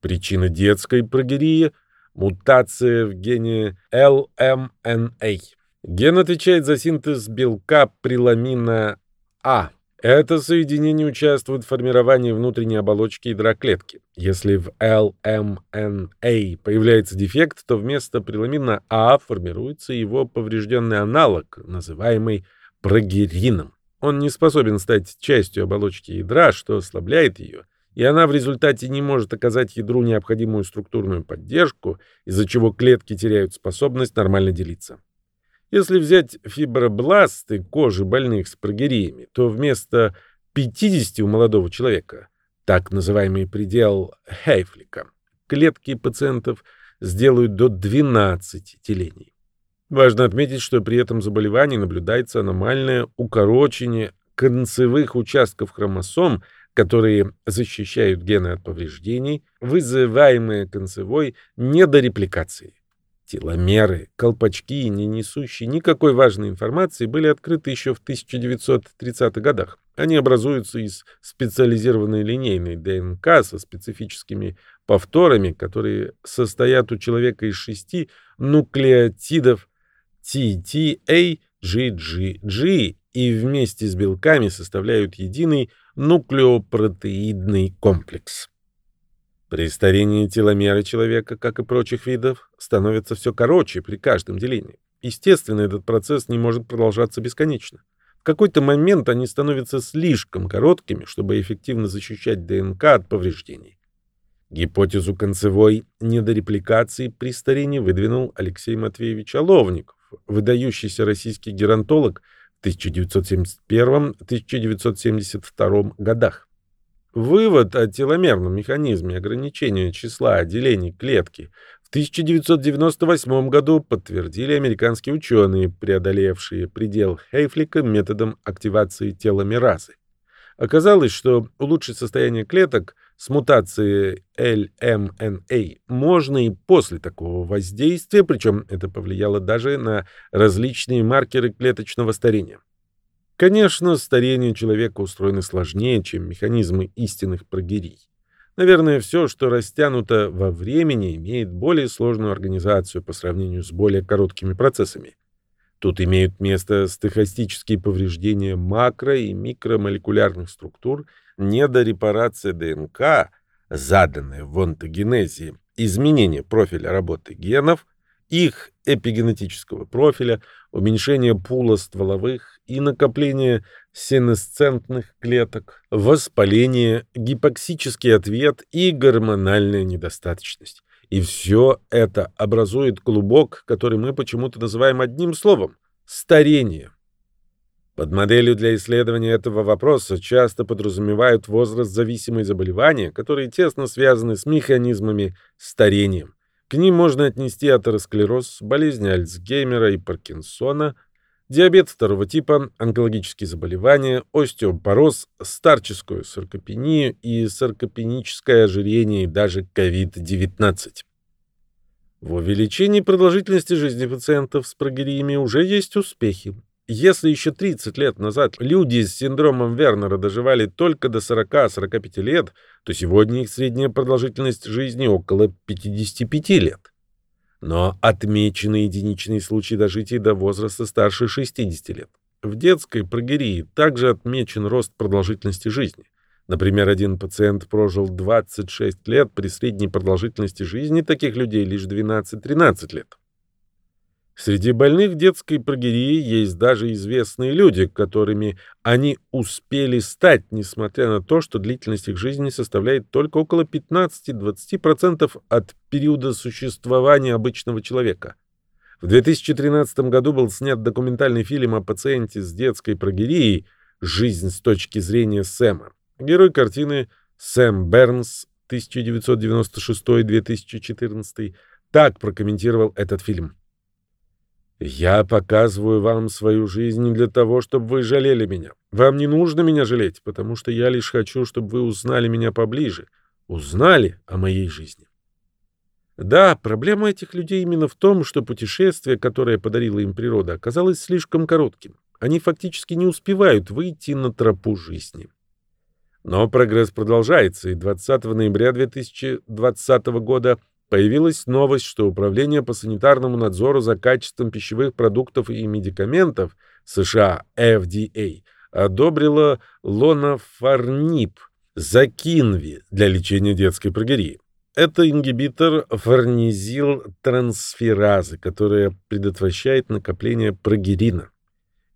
Причина детской прогерии – мутация в гене LMNA. Ген отвечает за синтез белка приламина А. Это соединение участвует в формировании внутренней оболочки ядра клетки. Если в LMNA появляется дефект, то вместо приламина А формируется его поврежденный аналог, называемый прогерином. Он не способен стать частью оболочки ядра, что ослабляет ее, и она в результате не может оказать ядру необходимую структурную поддержку, из-за чего клетки теряют способность нормально делиться. Если взять фибробласты кожи больных с прогериями, то вместо 50 у молодого человека, так называемый предел Хейфлика, клетки пациентов сделают до 12 делений. Важно отметить, что при этом заболевании наблюдается аномальное укорочение концевых участков хромосом, которые защищают гены от повреждений, вызываемые концевой недорепликацией. Теломеры, колпачки, не несущие никакой важной информации, были открыты еще в 1930-х годах. Они образуются из специализированной линейной ДНК со специфическими повторами, которые состоят у человека из шести нуклеотидов TTA, GGG и вместе с белками составляют единый нуклеопротеидный комплекс. При старении теломеры человека, как и прочих видов, становятся все короче при каждом делении. Естественно, этот процесс не может продолжаться бесконечно. В какой-то момент они становятся слишком короткими, чтобы эффективно защищать ДНК от повреждений. Гипотезу концевой недорепликации при старении выдвинул Алексей Матвеевич Оловников, выдающийся российский геронтолог в 1971-1972 годах. Вывод о теломерном механизме ограничения числа делений клетки в 1998 году подтвердили американские ученые, преодолевшие предел Хейфлика методом активации теломеразы. Оказалось, что улучшить состояние клеток с мутацией LMNA можно и после такого воздействия, причем это повлияло даже на различные маркеры клеточного старения. Конечно, старение человека устроено сложнее, чем механизмы истинных прогерий. Наверное, все, что растянуто во времени, имеет более сложную организацию по сравнению с более короткими процессами. Тут имеют место стохастические повреждения макро- и микромолекулярных структур, недорепарация ДНК, заданная в онтогенезе, изменение профиля работы генов, их эпигенетического профиля, уменьшение пула стволовых и накопление сенесцентных клеток, воспаление, гипоксический ответ и гормональная недостаточность. И все это образует клубок, который мы почему-то называем одним словом – старение. Под моделью для исследования этого вопроса часто подразумевают возраст-зависимые заболевания, которые тесно связаны с механизмами старения. К ним можно отнести атеросклероз, болезни Альцгеймера и Паркинсона, диабет второго типа, онкологические заболевания, остеопороз, старческую саркопению и саркопеническое ожирение и даже COVID-19. В увеличении продолжительности жизни пациентов с прогериями уже есть успехи. Если еще 30 лет назад люди с синдромом Вернера доживали только до 40-45 лет, то сегодня их средняя продолжительность жизни около 55 лет. Но отмечены единичные случаи дожития до возраста старше 60 лет. В детской прогерии также отмечен рост продолжительности жизни. Например, один пациент прожил 26 лет при средней продолжительности жизни таких людей лишь 12-13 лет. Среди больных детской прогерии есть даже известные люди, которыми они успели стать, несмотря на то, что длительность их жизни составляет только около 15-20% от периода существования обычного человека. В 2013 году был снят документальный фильм о пациенте с детской прогерией «Жизнь с точки зрения Сэма». Герой картины Сэм Бернс 1996-2014 так прокомментировал этот фильм. Я показываю вам свою жизнь не для того, чтобы вы жалели меня. Вам не нужно меня жалеть, потому что я лишь хочу, чтобы вы узнали меня поближе, узнали о моей жизни. Да, проблема этих людей именно в том, что путешествие, которое подарила им природа, оказалось слишком коротким. Они фактически не успевают выйти на тропу жизни. Но прогресс продолжается, и 20 ноября 2020 года Появилась новость, что Управление по санитарному надзору за качеством пищевых продуктов и медикаментов США FDA одобрило лонафарнип закинви для лечения детской прогерии. Это ингибитор фарнизил-трансферазы, которая предотвращает накопление прогерина.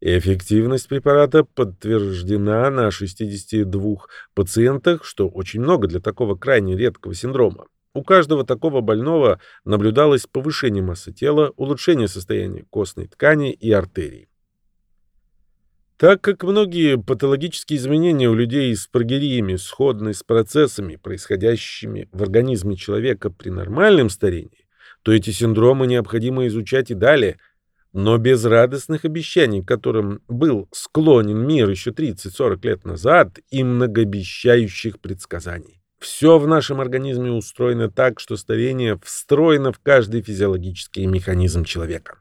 Эффективность препарата подтверждена на 62 пациентах, что очень много для такого крайне редкого синдрома. У каждого такого больного наблюдалось повышение массы тела, улучшение состояния костной ткани и артерий. Так как многие патологические изменения у людей с прогериями сходны с процессами, происходящими в организме человека при нормальном старении, то эти синдромы необходимо изучать и далее, но без радостных обещаний, к которым был склонен мир еще 30-40 лет назад, и многообещающих предсказаний. Все в нашем организме устроено так, что старение встроено в каждый физиологический механизм человека.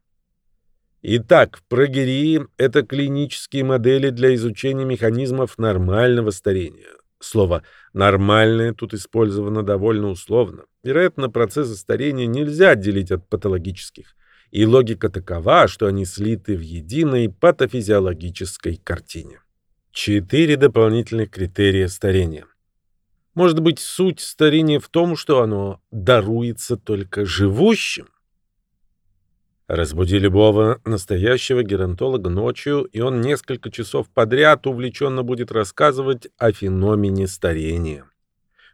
Итак, прогерии – это клинические модели для изучения механизмов нормального старения. Слово «нормальное» тут использовано довольно условно. Вероятно, процессы старения нельзя отделить от патологических. и логика такова, что они слиты в единой патофизиологической картине. Четыре дополнительных критерия старения. Может быть, суть старения в том, что оно даруется только живущим? Разбуди любого настоящего геронтолога ночью, и он несколько часов подряд увлеченно будет рассказывать о феномене старения.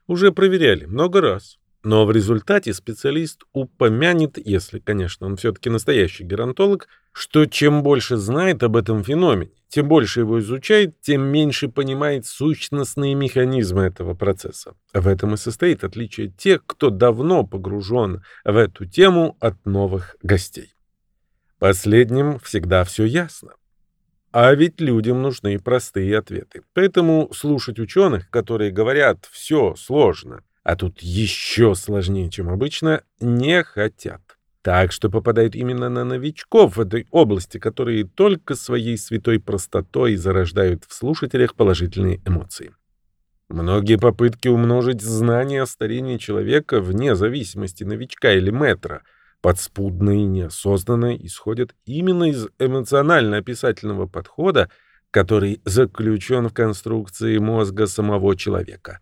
Уже проверяли много раз. Но в результате специалист упомянет, если, конечно, он все-таки настоящий геронтолог, что чем больше знает об этом феномене, тем больше его изучает, тем меньше понимает сущностные механизмы этого процесса. В этом и состоит отличие тех, кто давно погружен в эту тему от новых гостей. Последним всегда все ясно. А ведь людям нужны простые ответы. Поэтому слушать ученых, которые говорят «все сложно», а тут еще сложнее, чем обычно, не хотят. Так что попадают именно на новичков в этой области, которые только своей святой простотой зарождают в слушателях положительные эмоции. Многие попытки умножить знания о старении человека вне зависимости новичка или метра подспудно и неосознанно исходят именно из эмоционально-описательного подхода, который заключен в конструкции мозга самого человека.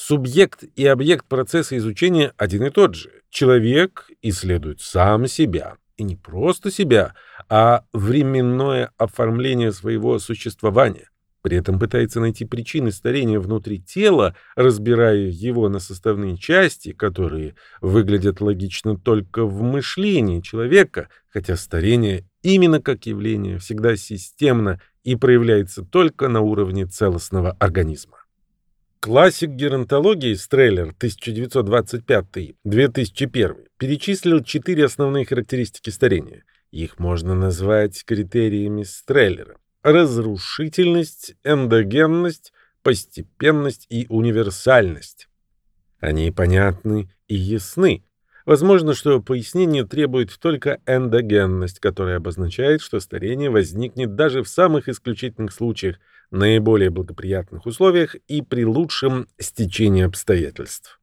Субъект и объект процесса изучения один и тот же. Человек исследует сам себя. И не просто себя, а временное оформление своего существования. При этом пытается найти причины старения внутри тела, разбирая его на составные части, которые выглядят логично только в мышлении человека, хотя старение именно как явление всегда системно и проявляется только на уровне целостного организма. Классик геронтологии Стреллер 1925-2001 перечислил четыре основные характеристики старения. Их можно назвать критериями Стреллера. Разрушительность, эндогенность, постепенность и универсальность. Они понятны и ясны. Возможно, что пояснение требует только эндогенность, которая обозначает, что старение возникнет даже в самых исключительных случаях – наиболее благоприятных условиях и при лучшем стечении обстоятельств.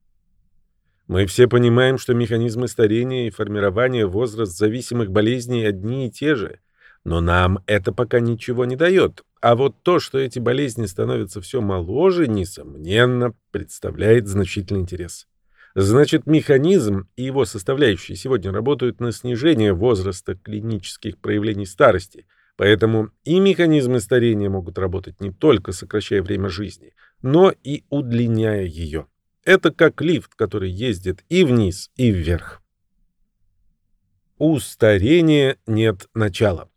Мы все понимаем, что механизмы старения и формирования возраст зависимых болезней одни и те же, но нам это пока ничего не дает. А вот то, что эти болезни становятся все моложе, несомненно, представляет значительный интерес. Значит, механизм и его составляющие сегодня работают на снижение возраста клинических проявлений старости, Поэтому и механизмы старения могут работать не только сокращая время жизни, но и удлиняя ее. Это как лифт, который ездит и вниз, и вверх. У старения нет начала.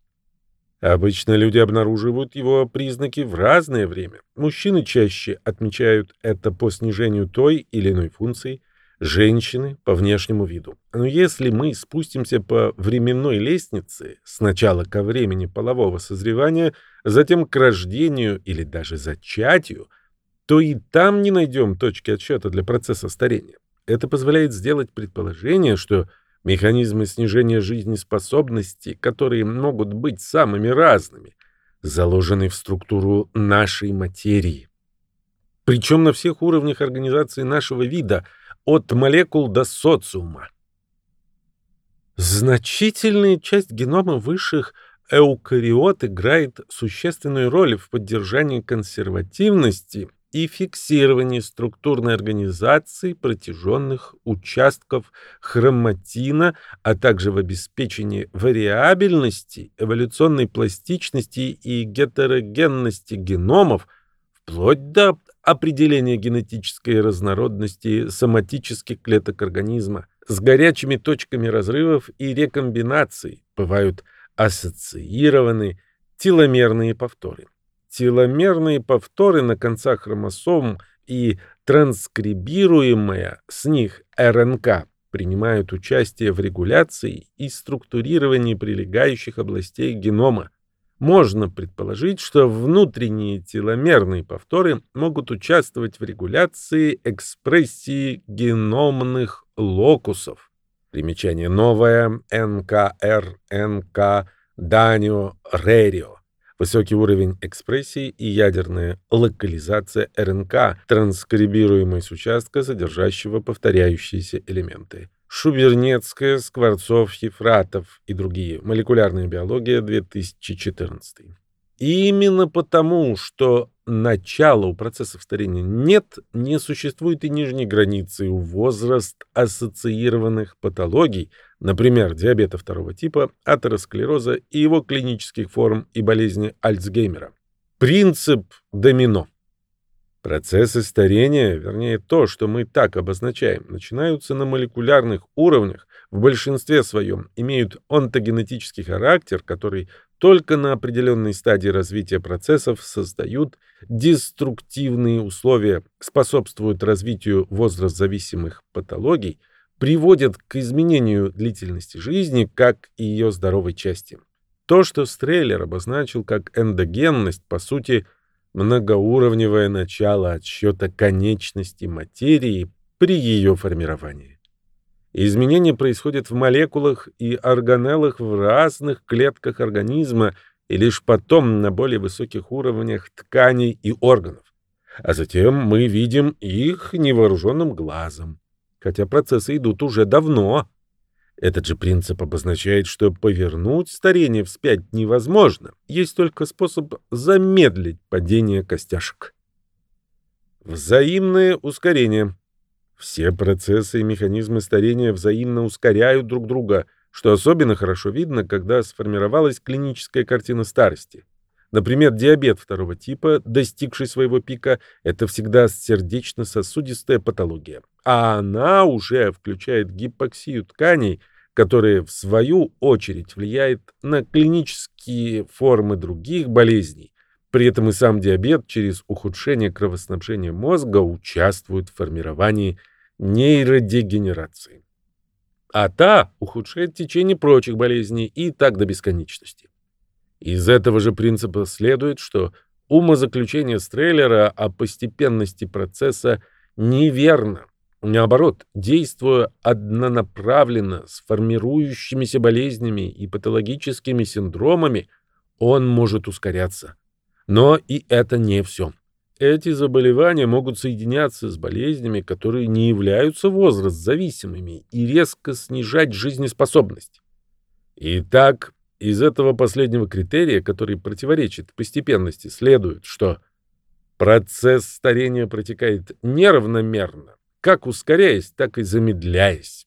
Обычно люди обнаруживают его признаки в разное время. Мужчины чаще отмечают это по снижению той или иной функции, женщины по внешнему виду. Но если мы спустимся по временной лестнице, сначала ко времени полового созревания, затем к рождению или даже зачатию, то и там не найдем точки отсчета для процесса старения. Это позволяет сделать предположение, что механизмы снижения жизнеспособности, которые могут быть самыми разными, заложены в структуру нашей материи. Причем на всех уровнях организации нашего вида – от молекул до социума. Значительная часть генома высших эукариот играет существенную роль в поддержании консервативности и фиксировании структурной организации протяженных участков хроматина, а также в обеспечении вариабельности, эволюционной пластичности и гетерогенности геномов, вплоть до определение генетической разнородности соматических клеток организма с горячими точками разрывов и рекомбинаций бывают ассоциированы теломерные повторы. Теломерные повторы на концах хромосом и транскрибируемая с них РНК принимают участие в регуляции и структурировании прилегающих областей генома, можно предположить, что внутренние теломерные повторы могут участвовать в регуляции экспрессии геномных локусов. Примечание новое НКР, НК, Данио, Рерио. Высокий уровень экспрессии и ядерная локализация РНК, транскрибируемой с участка, содержащего повторяющиеся элементы. Шубернецкая, Скворцов, Ефратов и другие. Молекулярная биология, 2014. И именно потому, что начала у процессов старения нет, не существует и нижней границы у возраст ассоциированных патологий, например, диабета второго типа, атеросклероза и его клинических форм и болезни Альцгеймера. Принцип домино. Процессы старения, вернее то, что мы так обозначаем, начинаются на молекулярных уровнях, в большинстве своем имеют онтогенетический характер, который только на определенной стадии развития процессов создают деструктивные условия, способствуют развитию возраст-зависимых патологий, приводят к изменению длительности жизни, как и ее здоровой части. То, что Стреллер обозначил как эндогенность, по сути, многоуровневое начало отсчета конечности материи при ее формировании. Изменения происходят в молекулах и органеллах в разных клетках организма и лишь потом на более высоких уровнях тканей и органов. А затем мы видим их невооруженным глазом. Хотя процессы идут уже давно. Этот же принцип обозначает, что повернуть старение вспять невозможно. Есть только способ замедлить падение костяшек. Взаимное ускорение. Все процессы и механизмы старения взаимно ускоряют друг друга, что особенно хорошо видно, когда сформировалась клиническая картина старости. Например, диабет второго типа, достигший своего пика, это всегда сердечно-сосудистая патология. А она уже включает гипоксию тканей, которая в свою очередь влияет на клинические формы других болезней. При этом и сам диабет через ухудшение кровоснабжения мозга участвует в формировании нейродегенерации. А та ухудшает течение прочих болезней и так до бесконечности. Из этого же принципа следует, что умозаключение Стреллера о постепенности процесса неверно. Наоборот, действуя однонаправленно с формирующимися болезнями и патологическими синдромами, он может ускоряться. Но и это не все. Эти заболевания могут соединяться с болезнями, которые не являются возраст-зависимыми и резко снижать жизнеспособность. Итак, из этого последнего критерия, который противоречит постепенности, следует, что процесс старения протекает неравномерно, как ускоряясь, так и замедляясь.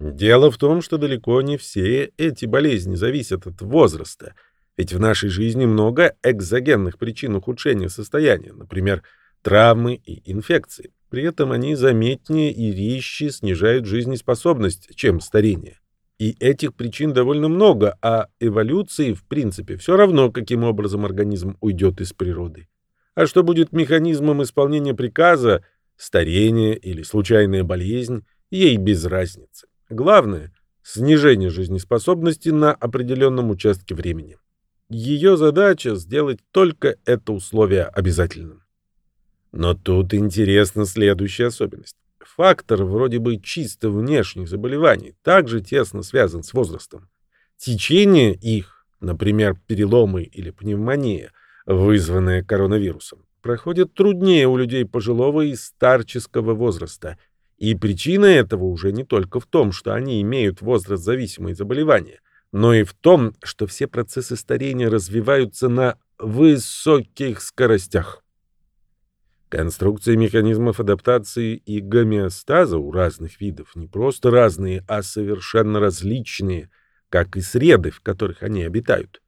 Дело в том, что далеко не все эти болезни зависят от возраста – ведь в нашей жизни много экзогенных причин ухудшения состояния, например, травмы и инфекции. При этом они заметнее и резче снижают жизнеспособность, чем старение. И этих причин довольно много, а эволюции, в принципе, все равно, каким образом организм уйдет из природы. А что будет механизмом исполнения приказа, старение или случайная болезнь, ей без разницы. Главное – снижение жизнеспособности на определенном участке времени. Ее задача сделать только это условие обязательным. Но тут интересна следующая особенность. Фактор вроде бы чисто внешних заболеваний также тесно связан с возрастом. Течение их, например, переломы или пневмония, вызванные коронавирусом, проходит труднее у людей пожилого и старческого возраста. И причина этого уже не только в том, что они имеют возраст-зависимые заболевания – но и в том, что все процессы старения развиваются на высоких скоростях. Конструкции механизмов адаптации и гомеостаза у разных видов не просто разные, а совершенно различные, как и среды, в которых они обитают.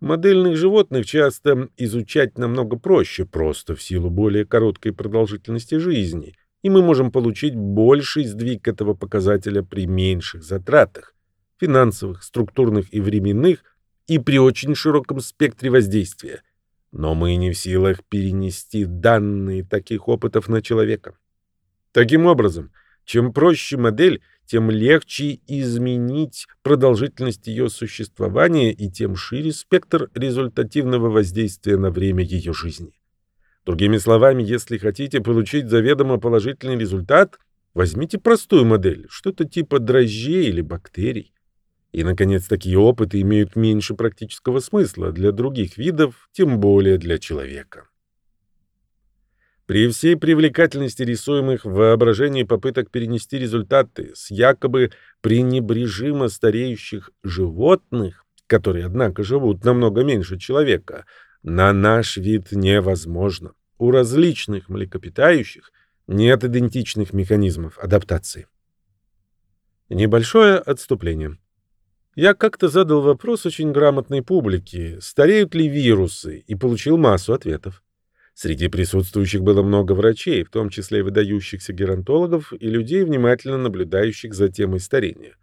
Модельных животных часто изучать намного проще, просто в силу более короткой продолжительности жизни, и мы можем получить больший сдвиг этого показателя при меньших затратах финансовых, структурных и временных, и при очень широком спектре воздействия. Но мы не в силах перенести данные таких опытов на человека. Таким образом, чем проще модель, тем легче изменить продолжительность ее существования и тем шире спектр результативного воздействия на время ее жизни. Другими словами, если хотите получить заведомо положительный результат, возьмите простую модель, что-то типа дрожжей или бактерий. И, наконец, такие опыты имеют меньше практического смысла для других видов, тем более для человека. При всей привлекательности рисуемых в воображении попыток перенести результаты с якобы пренебрежимо стареющих животных, которые, однако, живут намного меньше человека, на наш вид невозможно. У различных млекопитающих нет идентичных механизмов адаптации. Небольшое отступление. Я как-то задал вопрос очень грамотной публике, стареют ли вирусы, и получил массу ответов. Среди присутствующих было много врачей, в том числе выдающихся геронтологов и людей, внимательно наблюдающих за темой старения.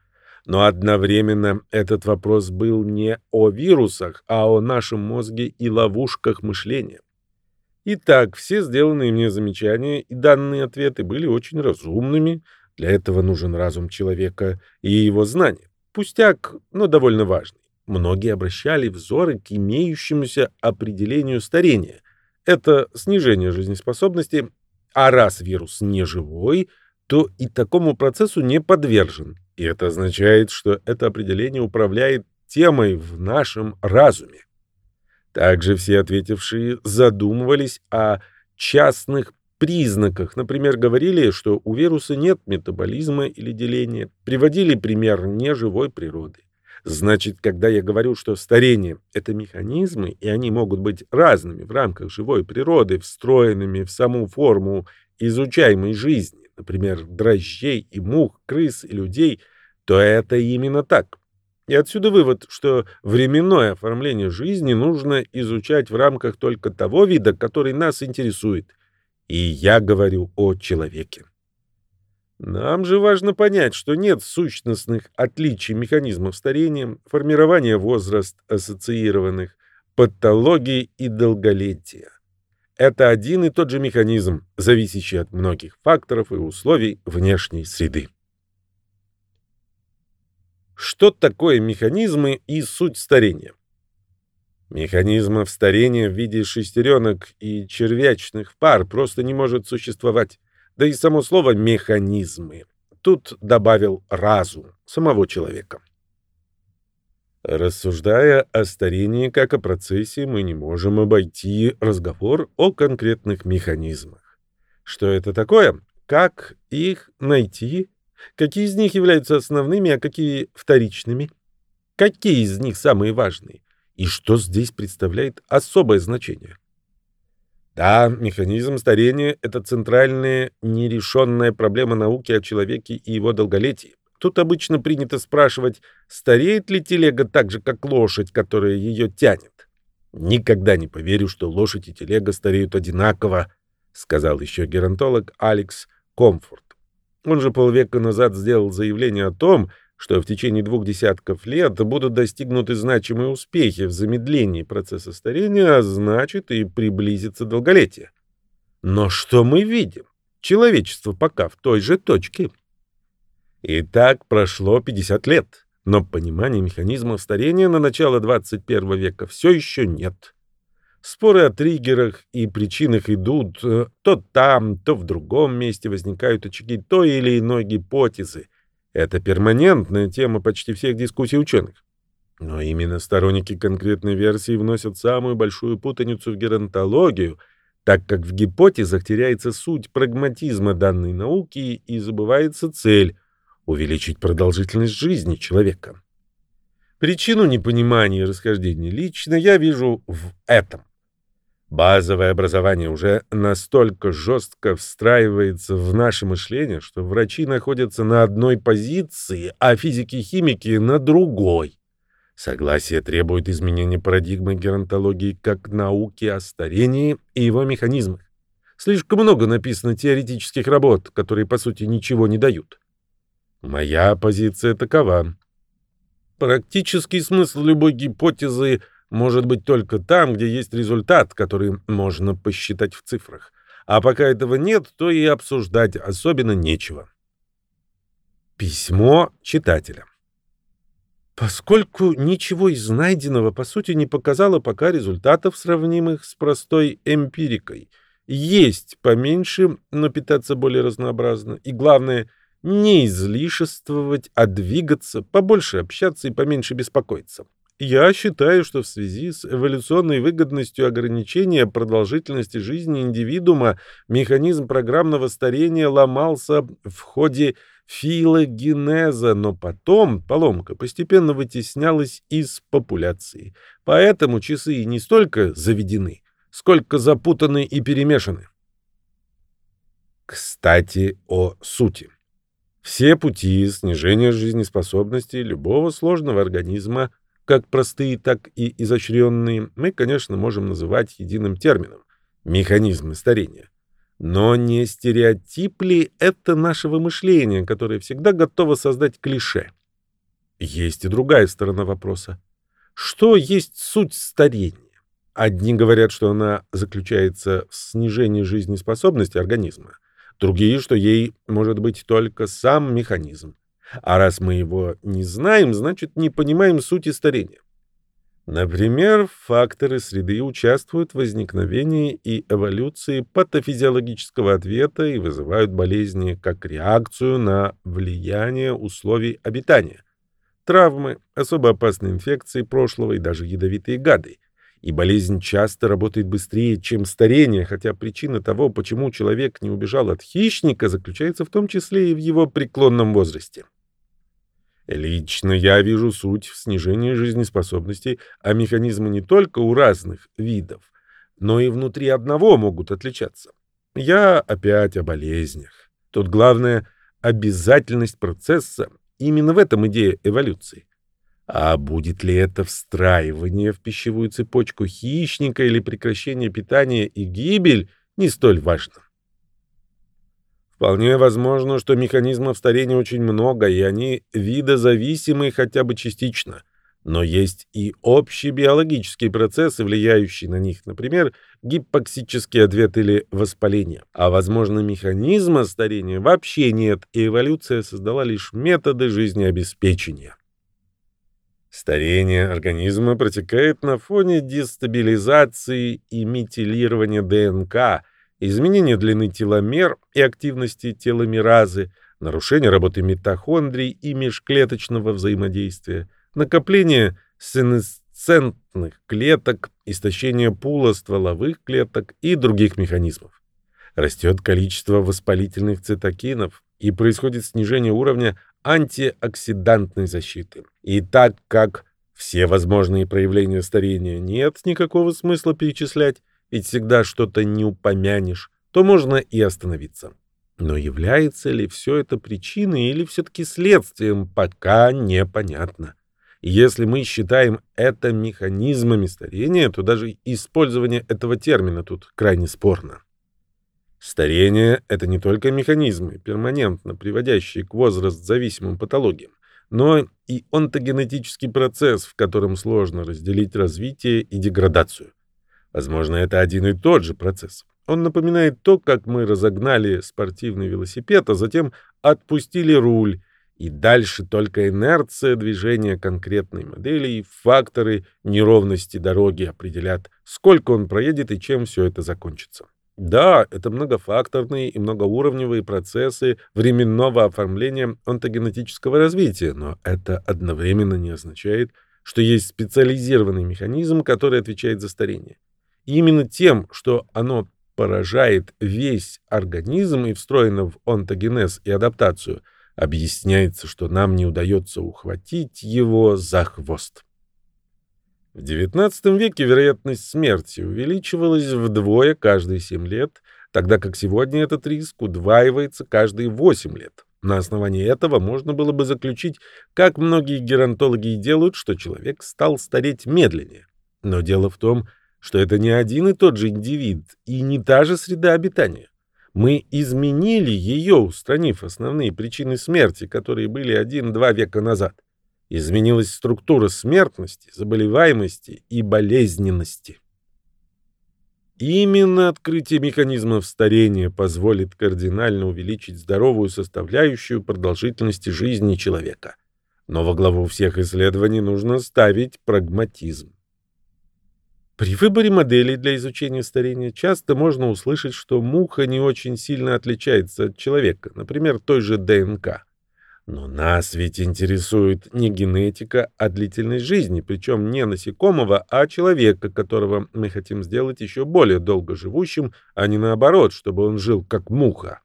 Но одновременно этот вопрос был не о вирусах, а о нашем мозге и ловушках мышления. Итак, все сделанные мне замечания и данные ответы были очень разумными. Для этого нужен разум человека и его знания. Пустяк, но довольно важный. Многие обращали взоры к имеющемуся определению старения. Это снижение жизнеспособности, а раз вирус не живой, то и такому процессу не подвержен. И это означает, что это определение управляет темой в нашем разуме. Также все ответившие задумывались о частных признаках. Например, говорили, что у вируса нет метаболизма или деления. Приводили пример неживой природы. Значит, когда я говорю, что старение — это механизмы, и они могут быть разными в рамках живой природы, встроенными в саму форму изучаемой жизни, например, дрожжей и мух, крыс и людей, то это именно так. И отсюда вывод, что временное оформление жизни нужно изучать в рамках только того вида, который нас интересует. И я говорю о человеке. Нам же важно понять, что нет сущностных отличий механизмов старения, формирования возраст ассоциированных, патологии и долголетия. Это один и тот же механизм, зависящий от многих факторов и условий внешней среды. Что такое механизмы и суть старения? Механизмов старения в виде шестеренок и червячных пар просто не может существовать. Да и само слово «механизмы» тут добавил разум самого человека. Рассуждая о старении как о процессе, мы не можем обойти разговор о конкретных механизмах. Что это такое? Как их найти? Какие из них являются основными, а какие вторичными? Какие из них самые важные? И что здесь представляет особое значение? Да, механизм старения — это центральная нерешенная проблема науки о человеке и его долголетии. Тут обычно принято спрашивать, стареет ли телега так же, как лошадь, которая ее тянет. Никогда не поверю, что лошадь и телега стареют одинаково, сказал еще геронтолог Алекс Комфорт. Он же полвека назад сделал заявление о том, что в течение двух десятков лет будут достигнуты значимые успехи в замедлении процесса старения, а значит и приблизится долголетие. Но что мы видим? Человечество пока в той же точке. И так прошло 50 лет, но понимания механизмов старения на начало 21 века все еще нет. Споры о триггерах и причинах идут э, то там, то в другом месте возникают очаги той или иной гипотезы — это перманентная тема почти всех дискуссий ученых. Но именно сторонники конкретной версии вносят самую большую путаницу в геронтологию, так как в гипотезах теряется суть прагматизма данной науки и забывается цель — увеличить продолжительность жизни человека. Причину непонимания и расхождения лично я вижу в этом. Базовое образование уже настолько жестко встраивается в наше мышление, что врачи находятся на одной позиции, а физики и химики — на другой. Согласие требует изменения парадигмы геронтологии как науки о старении и его механизмах. Слишком много написано теоретических работ, которые, по сути, ничего не дают. Моя позиция такова. Практический смысл любой гипотезы — может быть только там, где есть результат, который можно посчитать в цифрах. А пока этого нет, то и обсуждать особенно нечего. Письмо читателя. Поскольку ничего из найденного, по сути, не показало пока результатов, сравнимых с простой эмпирикой, есть поменьше, но питаться более разнообразно, и, главное, не излишествовать, а двигаться, побольше общаться и поменьше беспокоиться. Я считаю, что в связи с эволюционной выгодностью ограничения продолжительности жизни индивидуума механизм программного старения ломался в ходе филогенеза, но потом поломка постепенно вытеснялась из популяции. Поэтому часы не столько заведены, сколько запутаны и перемешаны. Кстати, о сути. Все пути снижения жизнеспособности любого сложного организма как простые, так и изощренные, мы, конечно, можем называть единым термином – механизмы старения. Но не стереотип ли это нашего мышления, которое всегда готово создать клише? Есть и другая сторона вопроса. Что есть суть старения? Одни говорят, что она заключается в снижении жизнеспособности организма, другие, что ей может быть только сам механизм. А раз мы его не знаем, значит, не понимаем сути старения. Например, факторы среды участвуют в возникновении и эволюции патофизиологического ответа и вызывают болезни как реакцию на влияние условий обитания. Травмы, особо опасные инфекции прошлого и даже ядовитые гады. И болезнь часто работает быстрее, чем старение, хотя причина того, почему человек не убежал от хищника, заключается в том числе и в его преклонном возрасте. Лично я вижу суть в снижении жизнеспособности, а механизмы не только у разных видов, но и внутри одного могут отличаться. Я опять о болезнях. Тут главное — обязательность процесса. Именно в этом идея эволюции. А будет ли это встраивание в пищевую цепочку хищника или прекращение питания и гибель, не столь важно. Вполне возможно, что механизмов старения очень много, и они видозависимы хотя бы частично. Но есть и общие биологические процессы, влияющие на них, например, гипоксический ответ или воспаление. А, возможно, механизма старения вообще нет, и эволюция создала лишь методы жизнеобеспечения. Старение организма протекает на фоне дестабилизации и метилирования ДНК – изменение длины теломер и активности теломеразы, нарушение работы митохондрий и межклеточного взаимодействия, накопление сенесцентных клеток, истощение пула стволовых клеток и других механизмов. Растет количество воспалительных цитокинов и происходит снижение уровня антиоксидантной защиты. И так как все возможные проявления старения нет никакого смысла перечислять, ведь всегда что-то не упомянешь, то можно и остановиться. Но является ли все это причиной или все-таки следствием, пока непонятно. Если мы считаем это механизмами старения, то даже использование этого термина тут крайне спорно. Старение — это не только механизмы, перманентно приводящие к возраст-зависимым патологиям, но и онтогенетический процесс, в котором сложно разделить развитие и деградацию. Возможно, это один и тот же процесс. Он напоминает то, как мы разогнали спортивный велосипед, а затем отпустили руль, и дальше только инерция движения конкретной модели и факторы неровности дороги определят, сколько он проедет и чем все это закончится. Да, это многофакторные и многоуровневые процессы временного оформления онтогенетического развития, но это одновременно не означает, что есть специализированный механизм, который отвечает за старение. Именно тем, что оно поражает весь организм и встроено в онтогенез и адаптацию, объясняется, что нам не удается ухватить его за хвост. В XIX веке вероятность смерти увеличивалась вдвое каждые 7 лет, тогда как сегодня этот риск удваивается каждые 8 лет. На основании этого можно было бы заключить, как многие геронтологи делают, что человек стал стареть медленнее. Но дело в том, что это не один и тот же индивид и не та же среда обитания. Мы изменили ее, устранив основные причины смерти, которые были один-два века назад. Изменилась структура смертности, заболеваемости и болезненности. Именно открытие механизмов старения позволит кардинально увеличить здоровую составляющую продолжительности жизни человека. Но во главу всех исследований нужно ставить прагматизм. При выборе моделей для изучения старения часто можно услышать, что муха не очень сильно отличается от человека, например, той же ДНК. Но нас ведь интересует не генетика, а длительность жизни, причем не насекомого, а человека, которого мы хотим сделать еще более долгоживущим, а не наоборот, чтобы он жил как муха.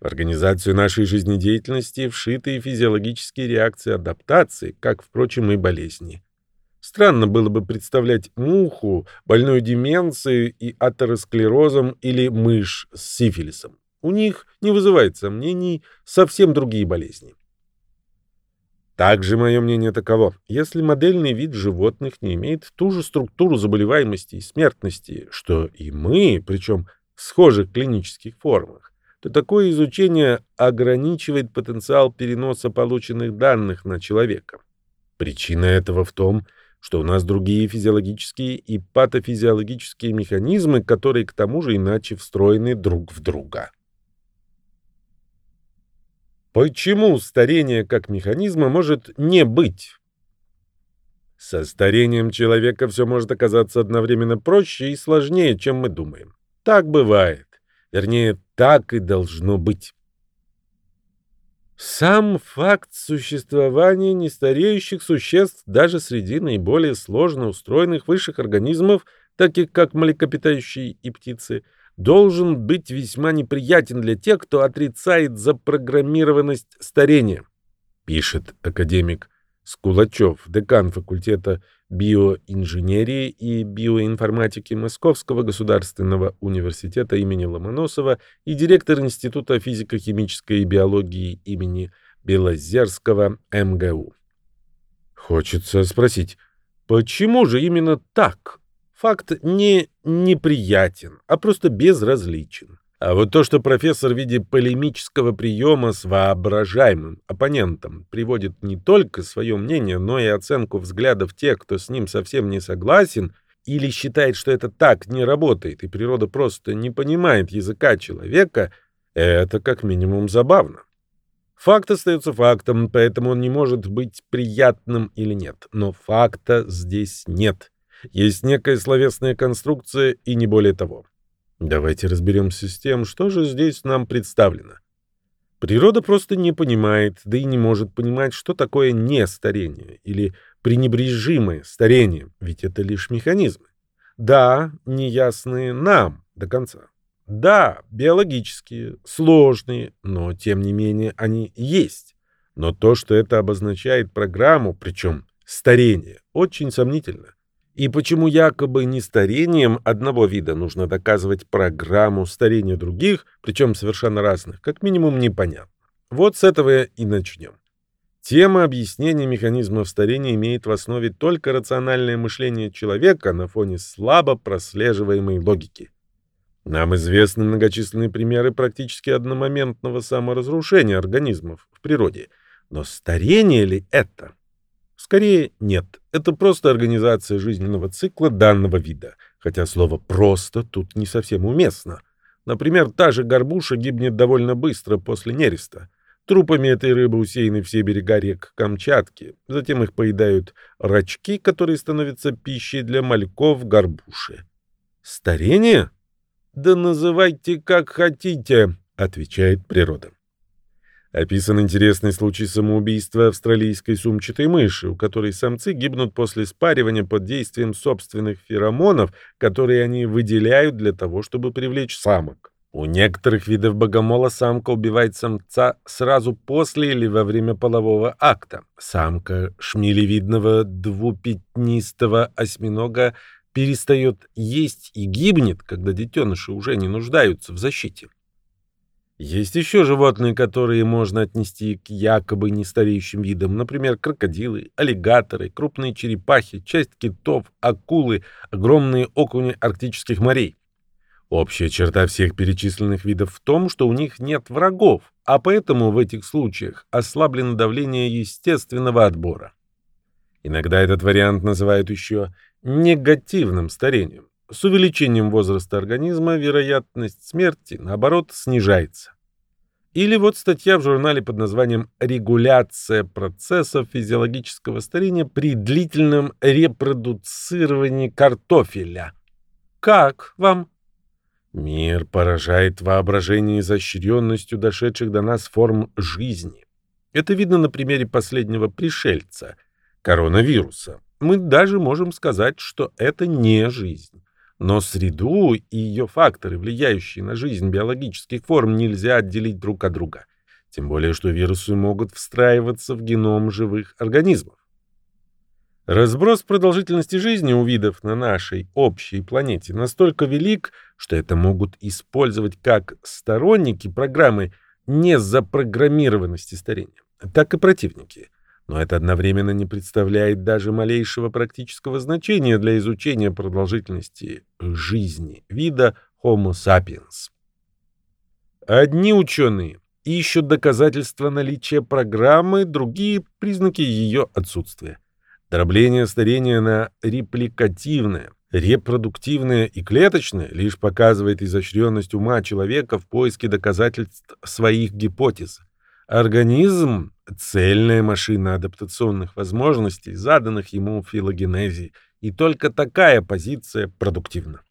В организацию нашей жизнедеятельности вшиты физиологические реакции адаптации, как, впрочем, и болезни. Странно было бы представлять муху, больную деменцией и атеросклерозом или мышь с сифилисом. У них не вызывает сомнений совсем другие болезни. Также мое мнение таково. Если модельный вид животных не имеет ту же структуру заболеваемости и смертности, что и мы, причем в схожих клинических формах, то такое изучение ограничивает потенциал переноса полученных данных на человека. Причина этого в том, что у нас другие физиологические и патофизиологические механизмы, которые к тому же иначе встроены друг в друга. Почему старение как механизма может не быть? Со старением человека все может оказаться одновременно проще и сложнее, чем мы думаем. Так бывает. Вернее, так и должно быть. Сам факт существования нестареющих существ даже среди наиболее сложно устроенных высших организмов, таких как млекопитающие и птицы – должен быть весьма неприятен для тех, кто отрицает запрограммированность старения, пишет академик Скулачев, декан факультета биоинженерии и биоинформатики Московского государственного университета имени Ломоносова и директор Института физико-химической биологии имени Белозерского МГУ. Хочется спросить, почему же именно так Факт не неприятен, а просто безразличен. А вот то, что профессор в виде полемического приема с воображаемым оппонентом приводит не только свое мнение, но и оценку взглядов тех, кто с ним совсем не согласен, или считает, что это так не работает, и природа просто не понимает языка человека, это как минимум забавно. Факт остается фактом, поэтому он не может быть приятным или нет. Но факта здесь нет. Есть некая словесная конструкция и не более того. Давайте разберемся с тем, что же здесь нам представлено. Природа просто не понимает, да и не может понимать, что такое нестарение или пренебрежимое старение, ведь это лишь механизмы. Да, неясные нам до конца. Да, биологические, сложные, но тем не менее они есть. Но то, что это обозначает программу, причем старение, очень сомнительно. И почему якобы не старением одного вида нужно доказывать программу старения других, причем совершенно разных, как минимум непонятно. Вот с этого и начнем. Тема объяснения механизмов старения имеет в основе только рациональное мышление человека на фоне слабо прослеживаемой логики. Нам известны многочисленные примеры практически одномоментного саморазрушения организмов в природе. Но старение ли это? Скорее, нет. Это просто организация жизненного цикла данного вида. Хотя слово «просто» тут не совсем уместно. Например, та же горбуша гибнет довольно быстро после нереста. Трупами этой рыбы усеяны все берега рек Камчатки. Затем их поедают рачки, которые становятся пищей для мальков горбуши. «Старение?» «Да называйте как хотите», — отвечает природа. Описан интересный случай самоубийства австралийской сумчатой мыши, у которой самцы гибнут после спаривания под действием собственных феромонов, которые они выделяют для того, чтобы привлечь самок. У некоторых видов богомола самка убивает самца сразу после или во время полового акта. Самка шмелевидного двупятнистого осьминога перестает есть и гибнет, когда детеныши уже не нуждаются в защите. Есть еще животные, которые можно отнести к якобы нестареющим видам, например, крокодилы, аллигаторы, крупные черепахи, часть китов, акулы, огромные окуни арктических морей. Общая черта всех перечисленных видов в том, что у них нет врагов, а поэтому в этих случаях ослаблено давление естественного отбора. Иногда этот вариант называют еще негативным старением. С увеличением возраста организма вероятность смерти, наоборот, снижается. Или вот статья в журнале под названием «Регуляция процессов физиологического старения при длительном репродуцировании картофеля». Как вам? Мир поражает воображение изощренностью дошедших до нас форм жизни. Это видно на примере последнего пришельца – коронавируса. Мы даже можем сказать, что это не жизнь. Но среду и ее факторы, влияющие на жизнь биологических форм, нельзя отделить друг от друга. Тем более, что вирусы могут встраиваться в геном живых организмов. Разброс продолжительности жизни у видов на нашей общей планете настолько велик, что это могут использовать как сторонники программы незапрограммированности старения, так и противники. Но это одновременно не представляет даже малейшего практического значения для изучения продолжительности жизни вида Homo sapiens. Одни ученые ищут доказательства наличия программы, другие — признаки ее отсутствия. Дробление старения на репликативное, репродуктивное и клеточное лишь показывает изощренность ума человека в поиске доказательств своих гипотез. Организм — цельная машина адаптационных возможностей, заданных ему в филогенезе, и только такая позиция продуктивна.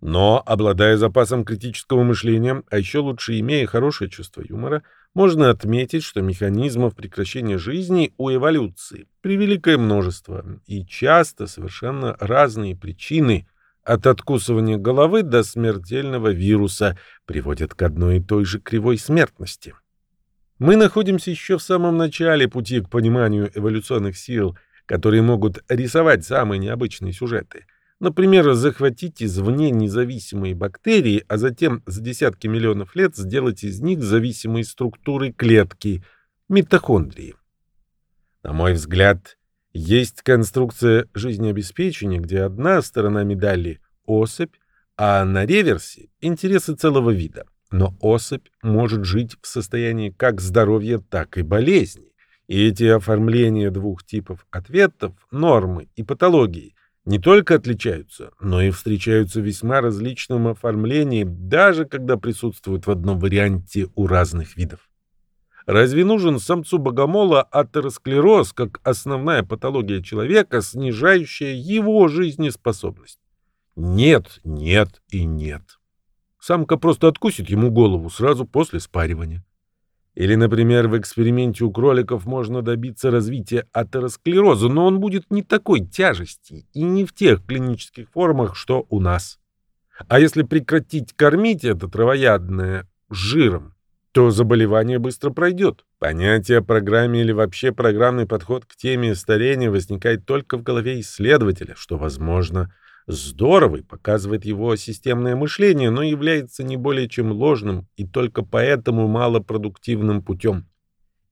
Но, обладая запасом критического мышления, а еще лучше имея хорошее чувство юмора, можно отметить, что механизмов прекращения жизни у эволюции превеликое множество и часто совершенно разные причины от откусывания головы до смертельного вируса приводят к одной и той же кривой смертности. Мы находимся еще в самом начале пути к пониманию эволюционных сил, которые могут рисовать самые необычные сюжеты — Например, захватить извне независимые бактерии, а затем за десятки миллионов лет сделать из них зависимые структуры клетки – митохондрии. На мой взгляд, есть конструкция жизнеобеспечения, где одна сторона медали – особь, а на реверсе – интересы целого вида. Но особь может жить в состоянии как здоровья, так и болезни. И эти оформления двух типов ответов, нормы и патологии – не только отличаются, но и встречаются весьма различном оформлении, даже когда присутствуют в одном варианте у разных видов. Разве нужен самцу богомола атеросклероз как основная патология человека, снижающая его жизнеспособность? Нет, нет и нет. Самка просто откусит ему голову сразу после спаривания. Или, например, в эксперименте у кроликов можно добиться развития атеросклероза, но он будет не такой тяжести и не в тех клинических формах, что у нас. А если прекратить кормить это травоядное жиром, то заболевание быстро пройдет. Понятие о программе или вообще программный подход к теме старения возникает только в голове исследователя, что, возможно, здоровый, показывает его системное мышление, но является не более чем ложным и только поэтому малопродуктивным путем.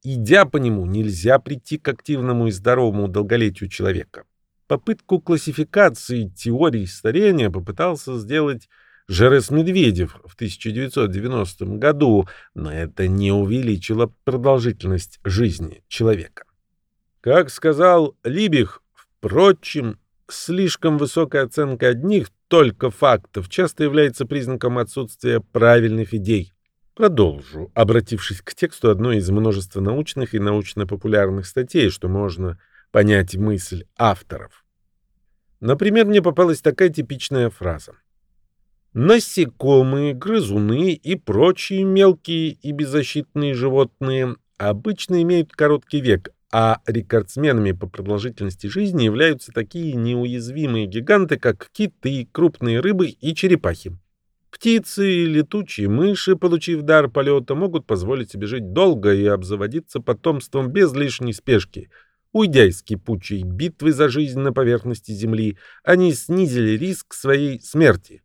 Идя по нему, нельзя прийти к активному и здоровому долголетию человека. Попытку классификации теорий старения попытался сделать Жерес Медведев в 1990 году, но это не увеличило продолжительность жизни человека. Как сказал Либих, впрочем, Слишком высокая оценка одних только фактов часто является признаком отсутствия правильных идей. Продолжу, обратившись к тексту одной из множества научных и научно-популярных статей, что можно понять мысль авторов. Например, мне попалась такая типичная фраза. Насекомые, грызуны и прочие мелкие и беззащитные животные обычно имеют короткий век, а рекордсменами по продолжительности жизни являются такие неуязвимые гиганты, как киты, крупные рыбы и черепахи. Птицы и летучие мыши, получив дар полета, могут позволить себе жить долго и обзаводиться потомством без лишней спешки. Уйдя из кипучей битвы за жизнь на поверхности Земли, они снизили риск своей смерти.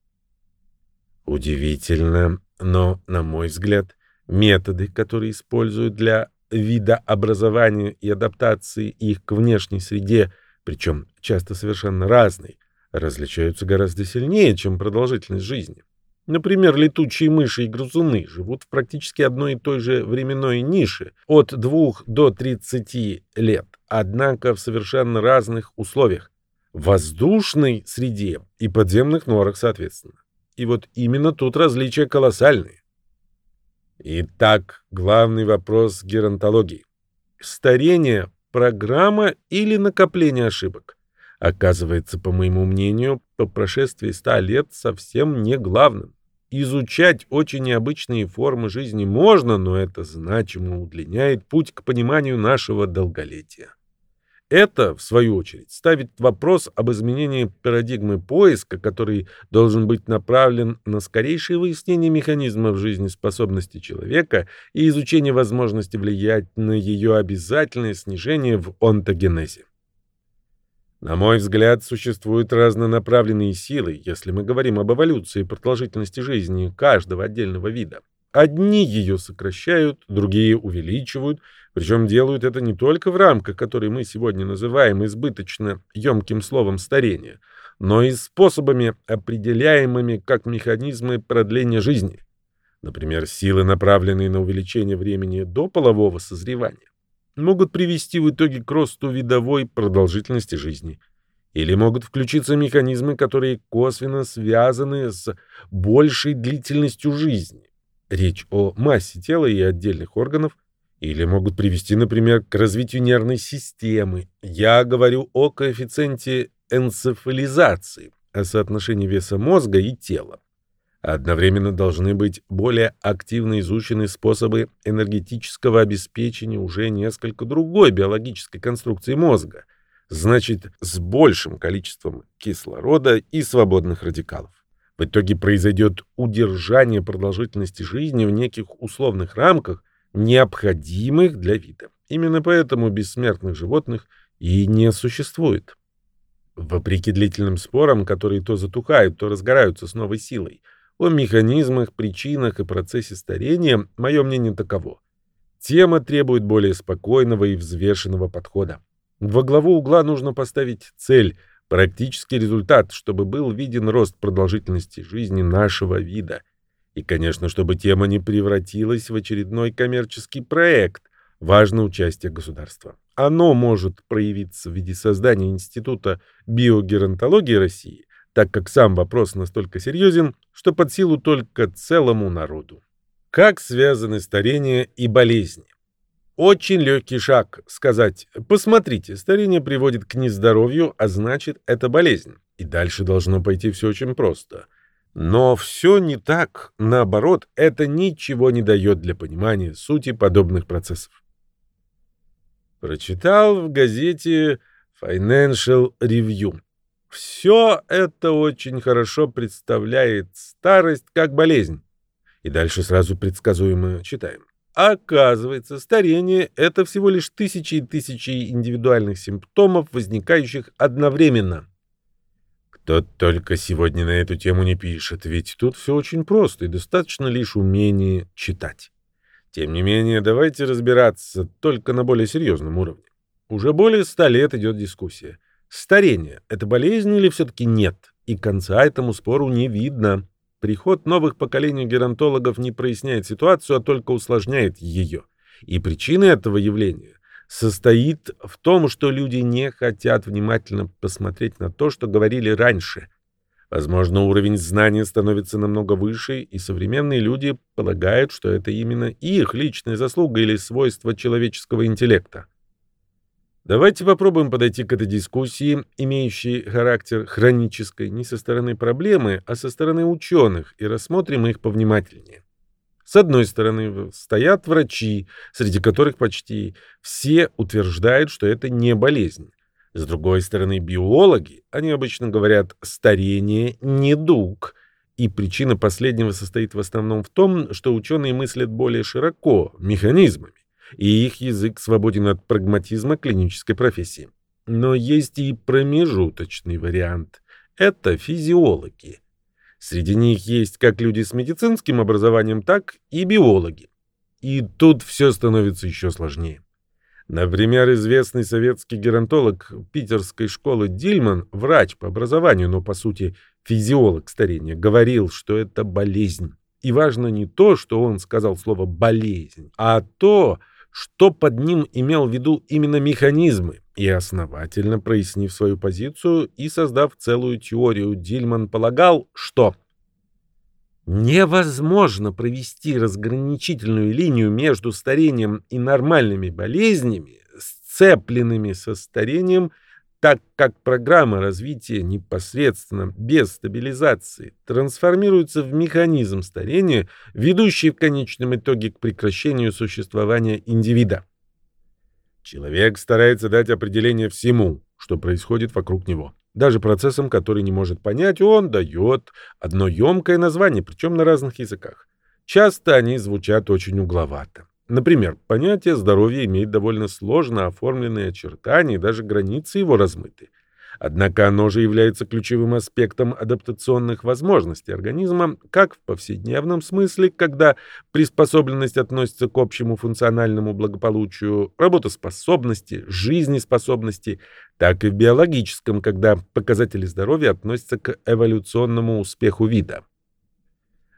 Удивительно, но, на мой взгляд, методы, которые используют для вида образования и адаптации их к внешней среде, причем часто совершенно разной, различаются гораздо сильнее, чем продолжительность жизни. Например, летучие мыши и грызуны живут в практически одной и той же временной нише от 2 до 30 лет, однако в совершенно разных условиях. В воздушной среде и подземных норах, соответственно. И вот именно тут различия колоссальные. Итак, главный вопрос геронтологии. Старение – программа или накопление ошибок? Оказывается, по моему мнению, по прошествии ста лет совсем не главным. Изучать очень необычные формы жизни можно, но это значимо удлиняет путь к пониманию нашего долголетия. Это, в свою очередь, ставит вопрос об изменении парадигмы поиска, который должен быть направлен на скорейшее выяснение механизмов жизнеспособности человека и изучение возможности влиять на ее обязательное снижение в онтогенезе. На мой взгляд, существуют разнонаправленные силы, если мы говорим об эволюции продолжительности жизни каждого отдельного вида. Одни ее сокращают, другие увеличивают, причем делают это не только в рамках, которые мы сегодня называем избыточно емким словом старение, но и способами, определяемыми как механизмы продления жизни. Например, силы, направленные на увеличение времени до полового созревания могут привести в итоге к росту видовой продолжительности жизни. Или могут включиться механизмы, которые косвенно связаны с большей длительностью жизни. Речь о массе тела и отдельных органов. Или могут привести, например, к развитию нервной системы. Я говорю о коэффициенте энцефализации, о соотношении веса мозга и тела. Одновременно должны быть более активно изучены способы энергетического обеспечения уже несколько другой биологической конструкции мозга, значит, с большим количеством кислорода и свободных радикалов. В итоге произойдет удержание продолжительности жизни в неких условных рамках, необходимых для вида. Именно поэтому бессмертных животных и не существует. Вопреки длительным спорам, которые то затухают, то разгораются с новой силой – о механизмах, причинах и процессе старения мое мнение таково. Тема требует более спокойного и взвешенного подхода. Во главу угла нужно поставить цель, практический результат, чтобы был виден рост продолжительности жизни нашего вида. И, конечно, чтобы тема не превратилась в очередной коммерческий проект, важно участие государства. Оно может проявиться в виде создания Института биогеронтологии России – так как сам вопрос настолько серьезен, что под силу только целому народу. Как связаны старение и болезни? Очень легкий шаг сказать «посмотрите, старение приводит к нездоровью, а значит, это болезнь». И дальше должно пойти все очень просто. Но все не так. Наоборот, это ничего не дает для понимания сути подобных процессов. Прочитал в газете Financial Review. Все это очень хорошо представляет старость как болезнь. И дальше сразу предсказуемо читаем. Оказывается, старение – это всего лишь тысячи и тысячи индивидуальных симптомов, возникающих одновременно. Кто только сегодня на эту тему не пишет, ведь тут все очень просто и достаточно лишь умения читать. Тем не менее, давайте разбираться только на более серьезном уровне. Уже более ста лет идет дискуссия. Старение – это болезнь или все-таки нет? И конца этому спору не видно. Приход новых поколений геронтологов не проясняет ситуацию, а только усложняет ее. И причина этого явления состоит в том, что люди не хотят внимательно посмотреть на то, что говорили раньше. Возможно, уровень знания становится намного выше, и современные люди полагают, что это именно их личная заслуга или свойство человеческого интеллекта. Давайте попробуем подойти к этой дискуссии, имеющей характер хронической, не со стороны проблемы, а со стороны ученых, и рассмотрим их повнимательнее. С одной стороны, стоят врачи, среди которых почти все утверждают, что это не болезнь. С другой стороны, биологи, они обычно говорят «старение – недуг», и причина последнего состоит в основном в том, что ученые мыслят более широко, механизмами и их язык свободен от прагматизма клинической профессии. Но есть и промежуточный вариант. Это физиологи. Среди них есть как люди с медицинским образованием, так и биологи. И тут все становится еще сложнее. Например, известный советский геронтолог питерской школы Дильман, врач по образованию, но по сути физиолог старения, говорил, что это болезнь. И важно не то, что он сказал слово «болезнь», а то, что под ним имел в виду именно механизмы, и основательно прояснив свою позицию и создав целую теорию, Дильман полагал, что невозможно провести разграничительную линию между старением и нормальными болезнями, сцепленными со старением, так как программа развития непосредственно без стабилизации трансформируется в механизм старения, ведущий в конечном итоге к прекращению существования индивида. Человек старается дать определение всему, что происходит вокруг него. Даже процессам, которые не может понять, он дает одно емкое название, причем на разных языках. Часто они звучат очень угловато. Например, понятие здоровья имеет довольно сложно оформленные очертания, и даже границы его размыты. Однако оно же является ключевым аспектом адаптационных возможностей организма как в повседневном смысле, когда приспособленность относится к общему функциональному благополучию, работоспособности, жизнеспособности, так и в биологическом, когда показатели здоровья относятся к эволюционному успеху вида.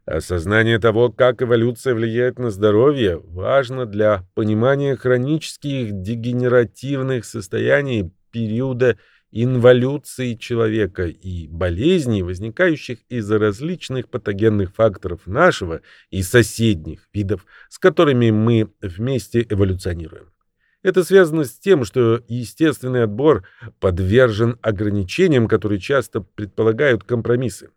Осознание того, как эволюция влияет на здоровье, важно для понимания хронических дегенеративных состояний периода инволюции человека и болезней, возникающих из-за различных патогенных факторов нашего и соседних видов, с которыми мы вместе эволюционируем. Это связано с тем, что естественный отбор подвержен ограничениям, которые часто предполагают компромиссы.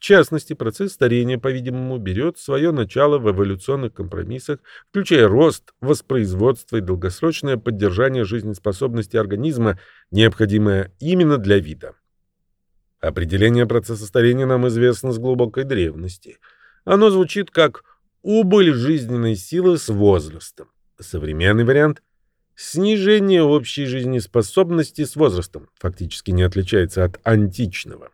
В частности, процесс старения, по-видимому, берет свое начало в эволюционных компромиссах, включая рост, воспроизводство и долгосрочное поддержание жизнеспособности организма, необходимое именно для вида. Определение процесса старения нам известно с глубокой древности. Оно звучит как «убыль жизненной силы с возрастом». Современный вариант – снижение общей жизнеспособности с возрастом, фактически не отличается от античного.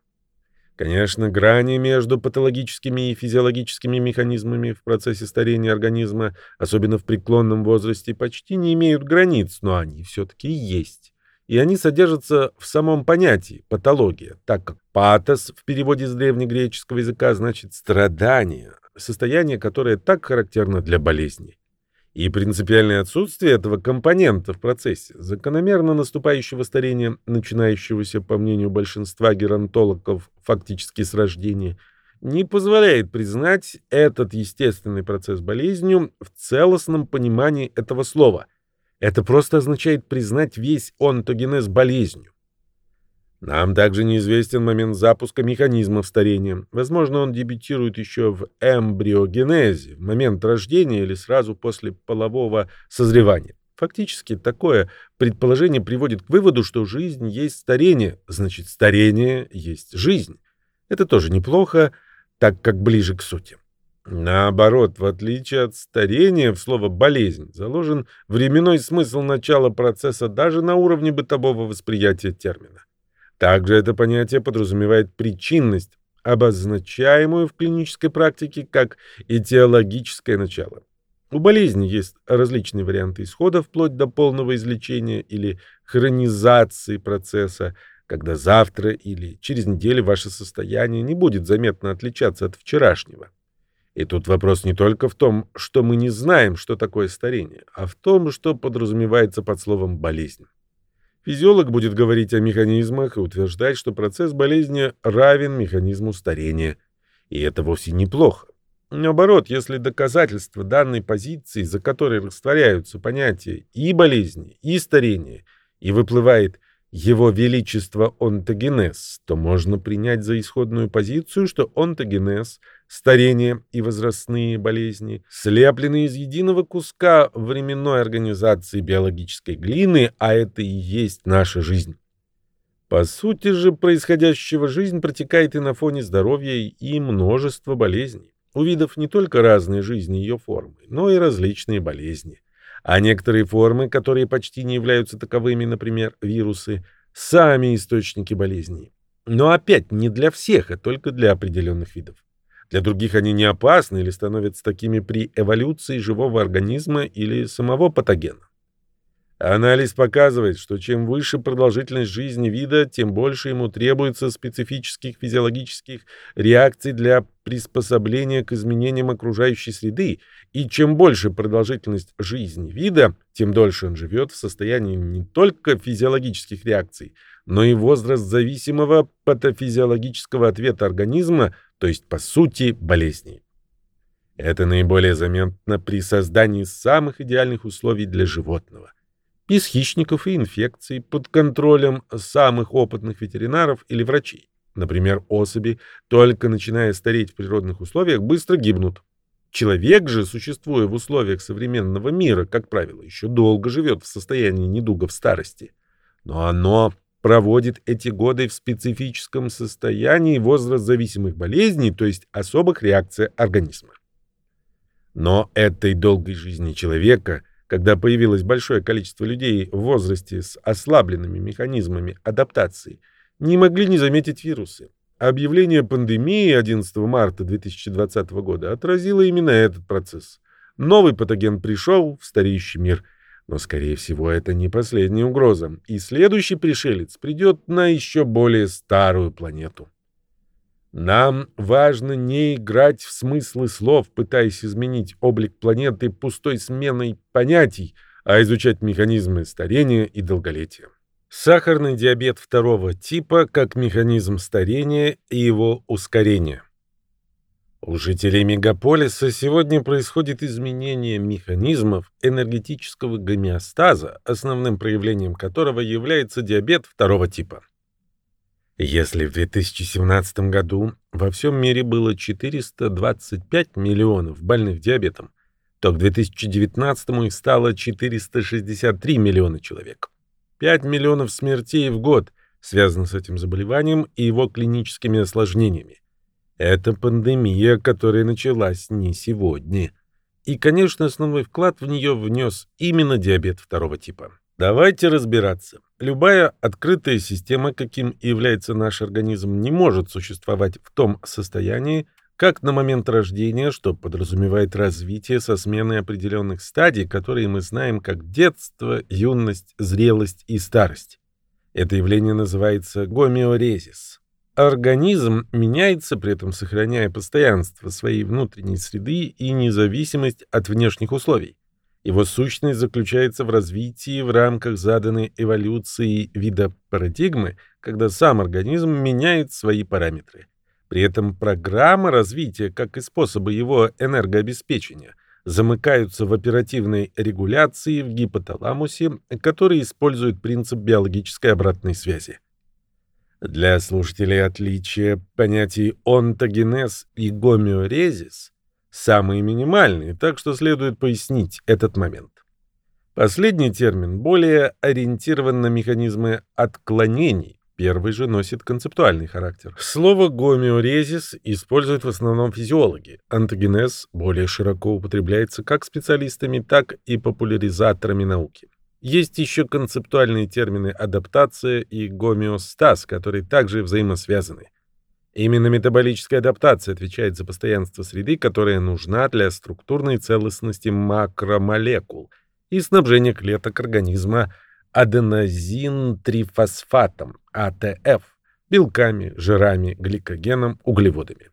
Конечно, грани между патологическими и физиологическими механизмами в процессе старения организма, особенно в преклонном возрасте, почти не имеют границ, но они все-таки есть. И они содержатся в самом понятии «патология», так как «патос» в переводе с древнегреческого языка значит «страдание», состояние, которое так характерно для болезни. И принципиальное отсутствие этого компонента в процессе закономерно наступающего старения, начинающегося, по мнению большинства геронтологов, фактически с рождения, не позволяет признать этот естественный процесс болезнью в целостном понимании этого слова. Это просто означает признать весь онтогенез болезнью. Нам также неизвестен момент запуска механизмов старения. Возможно, он дебютирует еще в эмбриогенезе, в момент рождения или сразу после полового созревания. Фактически, такое предположение приводит к выводу, что жизнь есть старение, значит, старение есть жизнь. Это тоже неплохо, так как ближе к сути. Наоборот, в отличие от старения, в слово «болезнь» заложен временной смысл начала процесса даже на уровне бытового восприятия термина. Также это понятие подразумевает причинность, обозначаемую в клинической практике как этиологическое начало. У болезни есть различные варианты исхода вплоть до полного излечения или хронизации процесса, когда завтра или через неделю ваше состояние не будет заметно отличаться от вчерашнего. И тут вопрос не только в том, что мы не знаем, что такое старение, а в том, что подразумевается под словом «болезнь». Физиолог будет говорить о механизмах и утверждать, что процесс болезни равен механизму старения. И это вовсе неплохо. Наоборот, если доказательства данной позиции, за которой растворяются понятия и болезни, и старения, и выплывает его величество онтогенез, то можно принять за исходную позицию, что онтогенез, старение и возрастные болезни слеплены из единого куска временной организации биологической глины, а это и есть наша жизнь. По сути же происходящего жизнь протекает и на фоне здоровья и множества болезней. У видов не только разные жизни ее формы, но и различные болезни а некоторые формы, которые почти не являются таковыми, например, вирусы, сами источники болезней. Но опять не для всех, а только для определенных видов. Для других они не опасны или становятся такими при эволюции живого организма или самого патогена. Анализ показывает, что чем выше продолжительность жизни вида, тем больше ему требуется специфических физиологических реакций для приспособления к изменениям окружающей среды, и чем больше продолжительность жизни вида, тем дольше он живет в состоянии не только физиологических реакций, но и возраст зависимого патофизиологического ответа организма, то есть, по сути, болезней. Это наиболее заметно при создании самых идеальных условий для животного. Без хищников и инфекций, под контролем самых опытных ветеринаров или врачей. Например, особи, только начиная стареть в природных условиях, быстро гибнут. Человек же, существуя в условиях современного мира, как правило, еще долго живет в состоянии недуга в старости. Но оно проводит эти годы в специфическом состоянии возраст зависимых болезней, то есть особых реакций организма. Но этой долгой жизни человека, когда появилось большое количество людей в возрасте с ослабленными механизмами адаптации, не могли не заметить вирусы. Объявление пандемии 11 марта 2020 года отразило именно этот процесс. Новый патоген пришел в стареющий мир, но, скорее всего, это не последняя угроза, и следующий пришелец придет на еще более старую планету. Нам важно не играть в смыслы слов, пытаясь изменить облик планеты пустой сменой понятий, а изучать механизмы старения и долголетия. Сахарный диабет второго типа как механизм старения и его ускорения. У жителей мегаполиса сегодня происходит изменение механизмов энергетического гомеостаза, основным проявлением которого является диабет второго типа. Если в 2017 году во всем мире было 425 миллионов больных диабетом, то к 2019 их стало 463 миллиона человек. 5 миллионов смертей в год связано с этим заболеванием и его клиническими осложнениями. Это пандемия, которая началась не сегодня. И, конечно, основной вклад в нее внес именно диабет второго типа. Давайте разбираться. Любая открытая система, каким является наш организм, не может существовать в том состоянии, как на момент рождения, что подразумевает развитие со сменой определенных стадий, которые мы знаем как детство, юность, зрелость и старость. Это явление называется гомеорезис. Организм меняется, при этом сохраняя постоянство своей внутренней среды и независимость от внешних условий. Его сущность заключается в развитии в рамках заданной эволюции вида парадигмы, когда сам организм меняет свои параметры. При этом программа развития, как и способы его энергообеспечения, замыкаются в оперативной регуляции в гипоталамусе, который использует принцип биологической обратной связи. Для слушателей отличия понятий онтогенез и гомеорезис самые минимальные, так что следует пояснить этот момент. Последний термин более ориентирован на механизмы отклонений, Первый же носит концептуальный характер. Слово гомеорезис используют в основном физиологи. Антогенез более широко употребляется как специалистами, так и популяризаторами науки. Есть еще концептуальные термины адаптация и гомеостаз, которые также взаимосвязаны. Именно метаболическая адаптация отвечает за постоянство среды, которая нужна для структурной целостности макромолекул и снабжения клеток организма аденозин-трифосфатом, АТФ, белками, жирами, гликогеном, углеводами.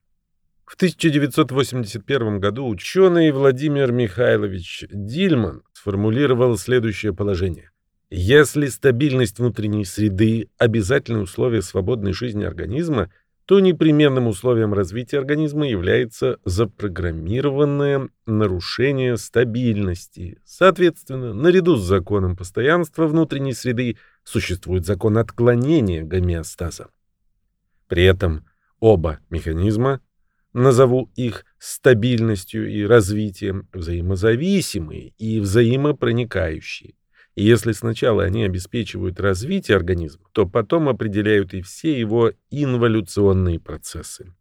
В 1981 году ученый Владимир Михайлович Дильман сформулировал следующее положение. Если стабильность внутренней среды – обязательное условие свободной жизни организма – то непременным условием развития организма является запрограммированное нарушение стабильности. Соответственно, наряду с законом постоянства внутренней среды существует закон отклонения гомеостаза. При этом оба механизма, назову их стабильностью и развитием, взаимозависимые и взаимопроникающие. И если сначала они обеспечивают развитие организма, то потом определяют и все его инволюционные процессы.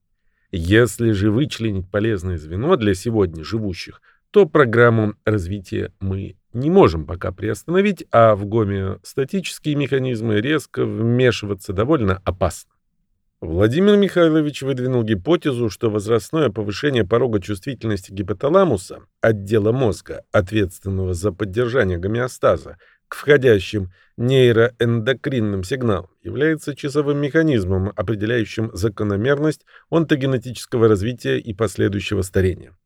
Если же вычленить полезное звено для сегодня живущих, то программу развития мы не можем пока приостановить, а в гомеостатические механизмы резко вмешиваться довольно опасно. Владимир Михайлович выдвинул гипотезу, что возрастное повышение порога чувствительности гипоталамуса, отдела мозга, ответственного за поддержание гомеостаза, к входящим нейроэндокринным сигналам, является часовым механизмом, определяющим закономерность онтогенетического развития и последующего старения.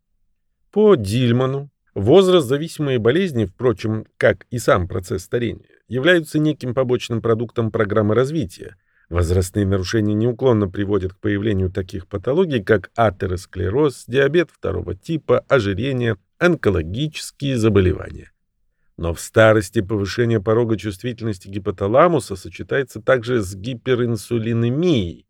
По Дильману, возраст-зависимые болезни, впрочем, как и сам процесс старения, являются неким побочным продуктом программы развития – Возрастные нарушения неуклонно приводят к появлению таких патологий, как атеросклероз, диабет второго типа, ожирение, онкологические заболевания. Но в старости повышение порога чувствительности гипоталамуса сочетается также с гиперинсулинемией,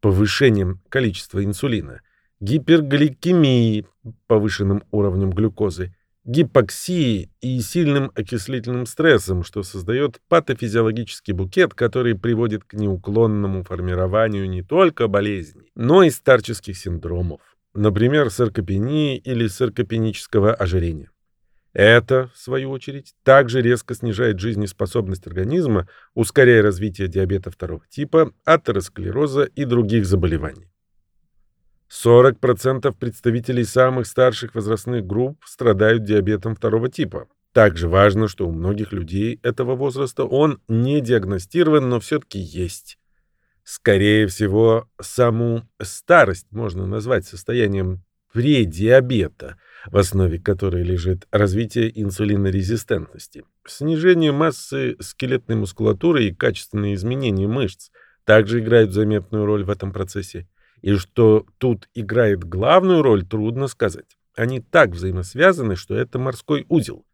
повышением количества инсулина, гипергликемией, повышенным уровнем глюкозы, гипоксией и сильным окислительным стрессом, что создает патофизиологический букет, который приводит к неуклонному формированию не только болезней, но и старческих синдромов, например, саркопении или саркопенического ожирения. Это, в свою очередь, также резко снижает жизнеспособность организма, ускоряя развитие диабета второго типа, атеросклероза и других заболеваний. 40% представителей самых старших возрастных групп страдают диабетом второго типа. Также важно, что у многих людей этого возраста он не диагностирован, но все-таки есть. Скорее всего, саму старость можно назвать состоянием предиабета, в основе которой лежит развитие инсулинорезистентности. Снижение массы скелетной мускулатуры и качественные изменения мышц также играют заметную роль в этом процессе. И что тут играет главную роль, трудно сказать. Они так взаимосвязаны, что это морской узел.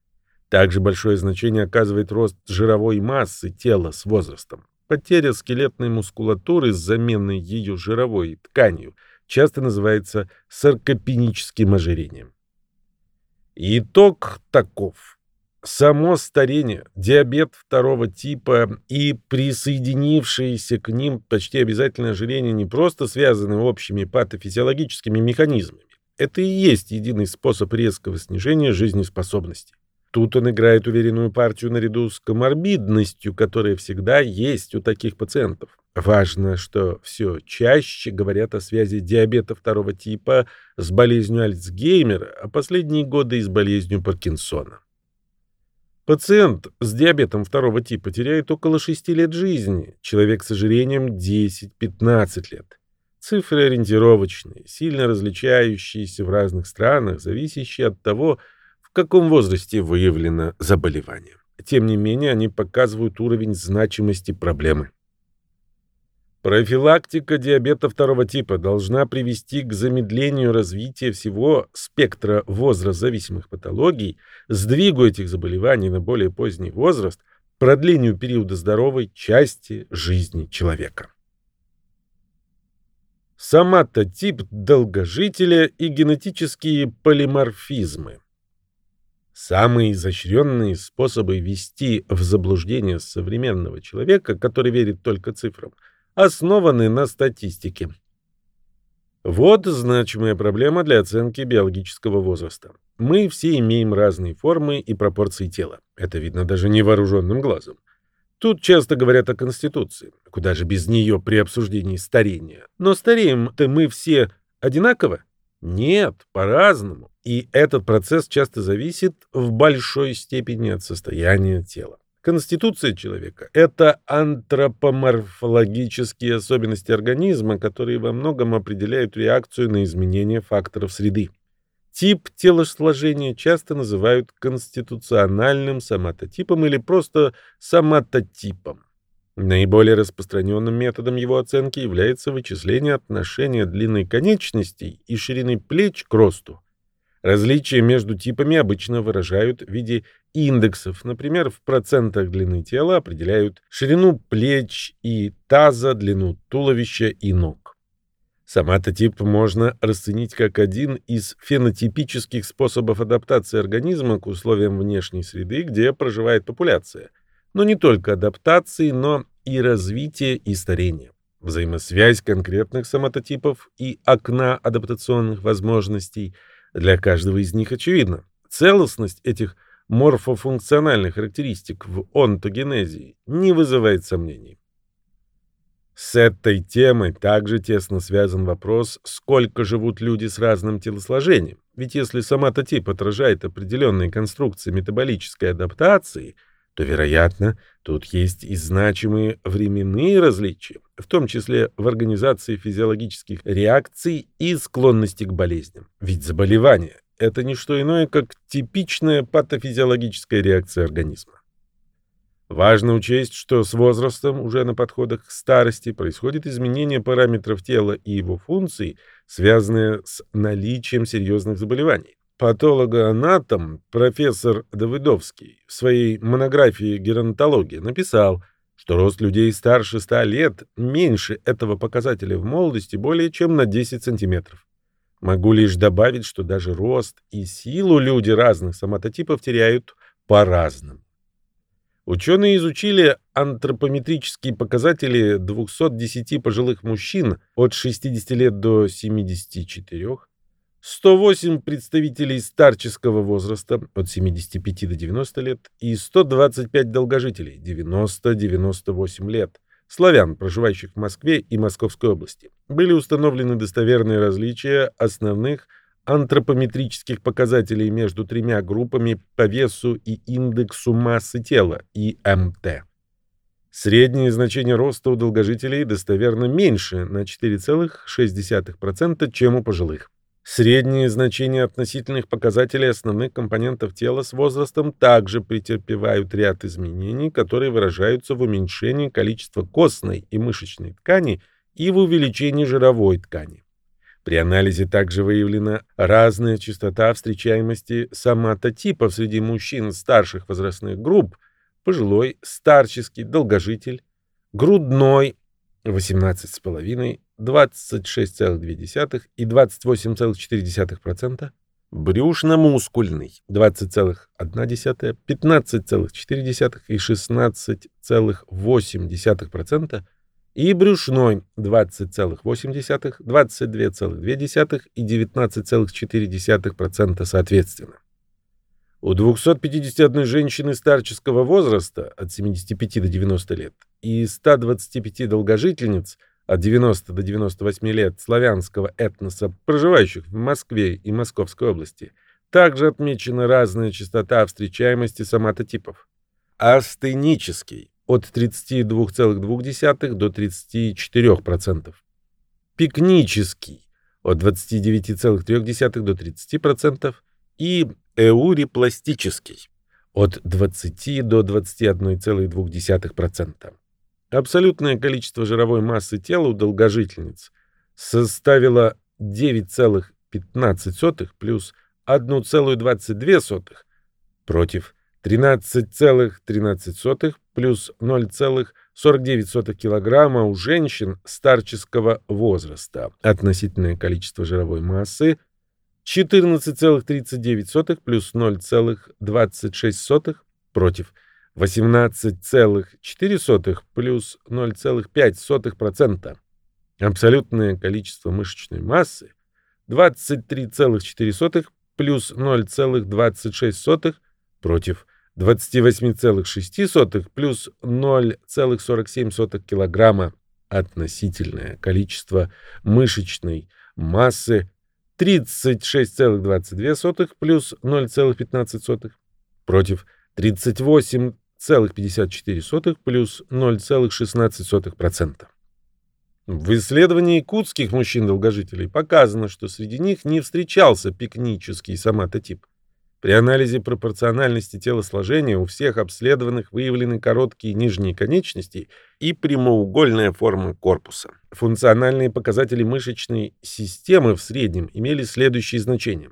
Также большое значение оказывает рост жировой массы тела с возрастом. Потеря скелетной мускулатуры с заменой ее жировой тканью часто называется саркопеническим ожирением. Итог таков. Само старение, диабет второго типа и присоединившиеся к ним почти обязательно ожирение не просто связаны общими патофизиологическими механизмами. Это и есть единый способ резкого снижения жизнеспособности. Тут он играет уверенную партию наряду с коморбидностью, которая всегда есть у таких пациентов. Важно, что все чаще говорят о связи диабета второго типа с болезнью Альцгеймера, а последние годы и с болезнью Паркинсона. Пациент с диабетом второго типа теряет около 6 лет жизни, человек с ожирением 10-15 лет. Цифры ориентировочные, сильно различающиеся в разных странах, зависящие от того, в каком возрасте выявлено заболевание. Тем не менее, они показывают уровень значимости проблемы. Профилактика диабета второго типа должна привести к замедлению развития всего спектра возраст-зависимых патологий, сдвигу этих заболеваний на более поздний возраст, продлению периода здоровой части жизни человека. Соматотип долгожителя и генетические полиморфизмы. Самые изощренные способы ввести в заблуждение современного человека, который верит только цифрам – основаны на статистике. Вот значимая проблема для оценки биологического возраста. Мы все имеем разные формы и пропорции тела. Это видно даже невооруженным глазом. Тут часто говорят о Конституции. Куда же без нее при обсуждении старения? Но стареем-то мы все одинаково? Нет, по-разному. И этот процесс часто зависит в большой степени от состояния тела. Конституция человека – это антропоморфологические особенности организма, которые во многом определяют реакцию на изменения факторов среды. Тип телосложения часто называют конституциональным соматотипом или просто соматотипом. Наиболее распространенным методом его оценки является вычисление отношения длины конечностей и ширины плеч к росту. Различия между типами обычно выражают в виде индексов. Например, в процентах длины тела определяют ширину плеч и таза, длину туловища и ног. Соматотип можно расценить как один из фенотипических способов адаптации организма к условиям внешней среды, где проживает популяция. Но не только адаптации, но и развитие и старение. Взаимосвязь конкретных соматотипов и окна адаптационных возможностей – для каждого из них очевидно. Целостность этих морфофункциональных характеристик в онтогенезе не вызывает сомнений. С этой темой также тесно связан вопрос, сколько живут люди с разным телосложением. Ведь если соматотип отражает определенные конструкции метаболической адаптации, то, вероятно, тут есть и значимые временные различия, в том числе в организации физиологических реакций и склонности к болезням. Ведь заболевание – это не что иное, как типичная патофизиологическая реакция организма. Важно учесть, что с возрастом, уже на подходах к старости, происходит изменение параметров тела и его функций, связанные с наличием серьезных заболеваний. Патологоанатом профессор Давыдовский в своей монографии «Геронтология» написал, что рост людей старше 100 лет меньше этого показателя в молодости более чем на 10 сантиметров. Могу лишь добавить, что даже рост и силу люди разных соматотипов теряют по-разному. Ученые изучили антропометрические показатели 210 пожилых мужчин от 60 лет до 74, 108 представителей старческого возраста от 75 до 90 лет и 125 долгожителей 90-98 лет, славян, проживающих в Москве и Московской области. Были установлены достоверные различия основных антропометрических показателей между тремя группами по весу и индексу массы тела, ИМТ. Среднее значение роста у долгожителей достоверно меньше на 4,6%, чем у пожилых. Средние значения относительных показателей основных компонентов тела с возрастом также претерпевают ряд изменений, которые выражаются в уменьшении количества костной и мышечной ткани и в увеличении жировой ткани. При анализе также выявлена разная частота встречаемости соматотипов среди мужчин старших возрастных групп, пожилой, старческий, долгожитель, грудной 18,5, 26,2 и 28,4%, брюшно-мускульный 20,1, 15,4 и 16,8%, и брюшной 20,8, 22,2 и 19,4% соответственно. У 251 женщины старческого возраста от 75 до 90 лет и 125 долгожительниц от 90 до 98 лет славянского этноса, проживающих в Москве и Московской области, также отмечена разная частота встречаемости соматотипов. Астенический от 32,2 до 34%. Пикнический от 29,3 до 30% и эурипластический от 20 до 21,2%. Абсолютное количество жировой массы тела у долгожительниц составило 9,15 плюс 1,22 против 13,13 плюс 0,49 килограмма у женщин старческого возраста. Относительное количество жировой массы 14,39 плюс 0,26 против 18,4 плюс 0,5%. Абсолютное количество мышечной массы 23,4 плюс 0,26 против 28,6 плюс 0,47 килограмма. Относительное количество мышечной массы 36,22 плюс 0,15 против 38,54 плюс 0,16%. В исследовании якутских мужчин-долгожителей показано, что среди них не встречался пикнический соматотип. При анализе пропорциональности телосложения у всех обследованных выявлены короткие нижние конечности и прямоугольная форма корпуса. Функциональные показатели мышечной системы в среднем имели следующие значения.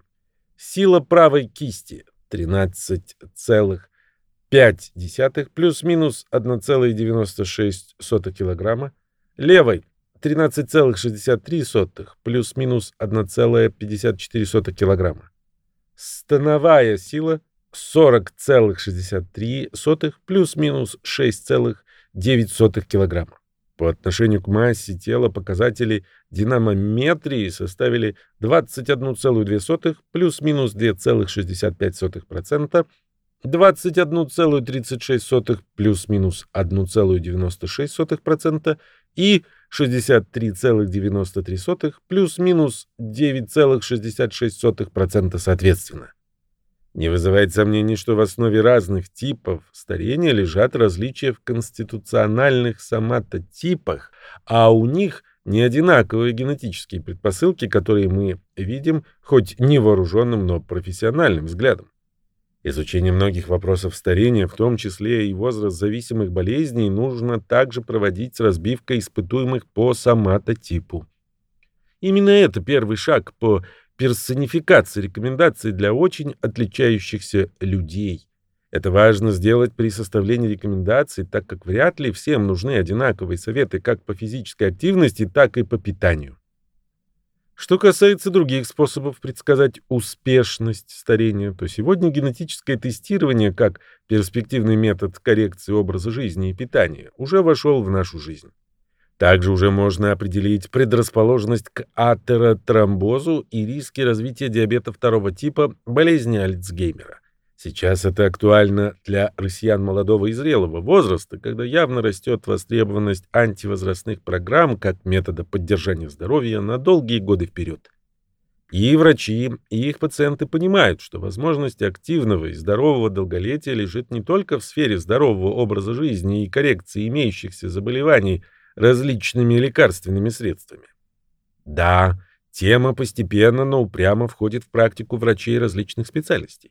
Сила правой кисти 13,5 плюс-минус 1,96 кг, левой 13,63 плюс-минус 1,54 кг. Становая сила 40,63 плюс-минус 6,9 кг. По отношению к массе тела показатели динамометрии составили 21,2 плюс-минус 2,65%, 21,36 плюс-минус 1,96% и 63,93 плюс-минус 9,66% соответственно. Не вызывает сомнений, что в основе разных типов старения лежат различия в конституциональных соматотипах, а у них не одинаковые генетические предпосылки, которые мы видим хоть невооруженным, но профессиональным взглядом. Изучение многих вопросов старения, в том числе и возраст зависимых болезней, нужно также проводить с разбивкой испытуемых по соматотипу. Именно это первый шаг по персонификация рекомендаций для очень отличающихся людей. Это важно сделать при составлении рекомендаций, так как вряд ли всем нужны одинаковые советы как по физической активности, так и по питанию. Что касается других способов предсказать успешность старения, то сегодня генетическое тестирование как перспективный метод коррекции образа жизни и питания уже вошел в нашу жизнь. Также уже можно определить предрасположенность к атеротромбозу и риски развития диабета второго типа, болезни Альцгеймера. Сейчас это актуально для россиян молодого и зрелого возраста, когда явно растет востребованность антивозрастных программ как метода поддержания здоровья на долгие годы вперед. И врачи, и их пациенты понимают, что возможность активного и здорового долголетия лежит не только в сфере здорового образа жизни и коррекции имеющихся заболеваний различными лекарственными средствами. Да, тема постепенно, но упрямо входит в практику врачей различных специальностей.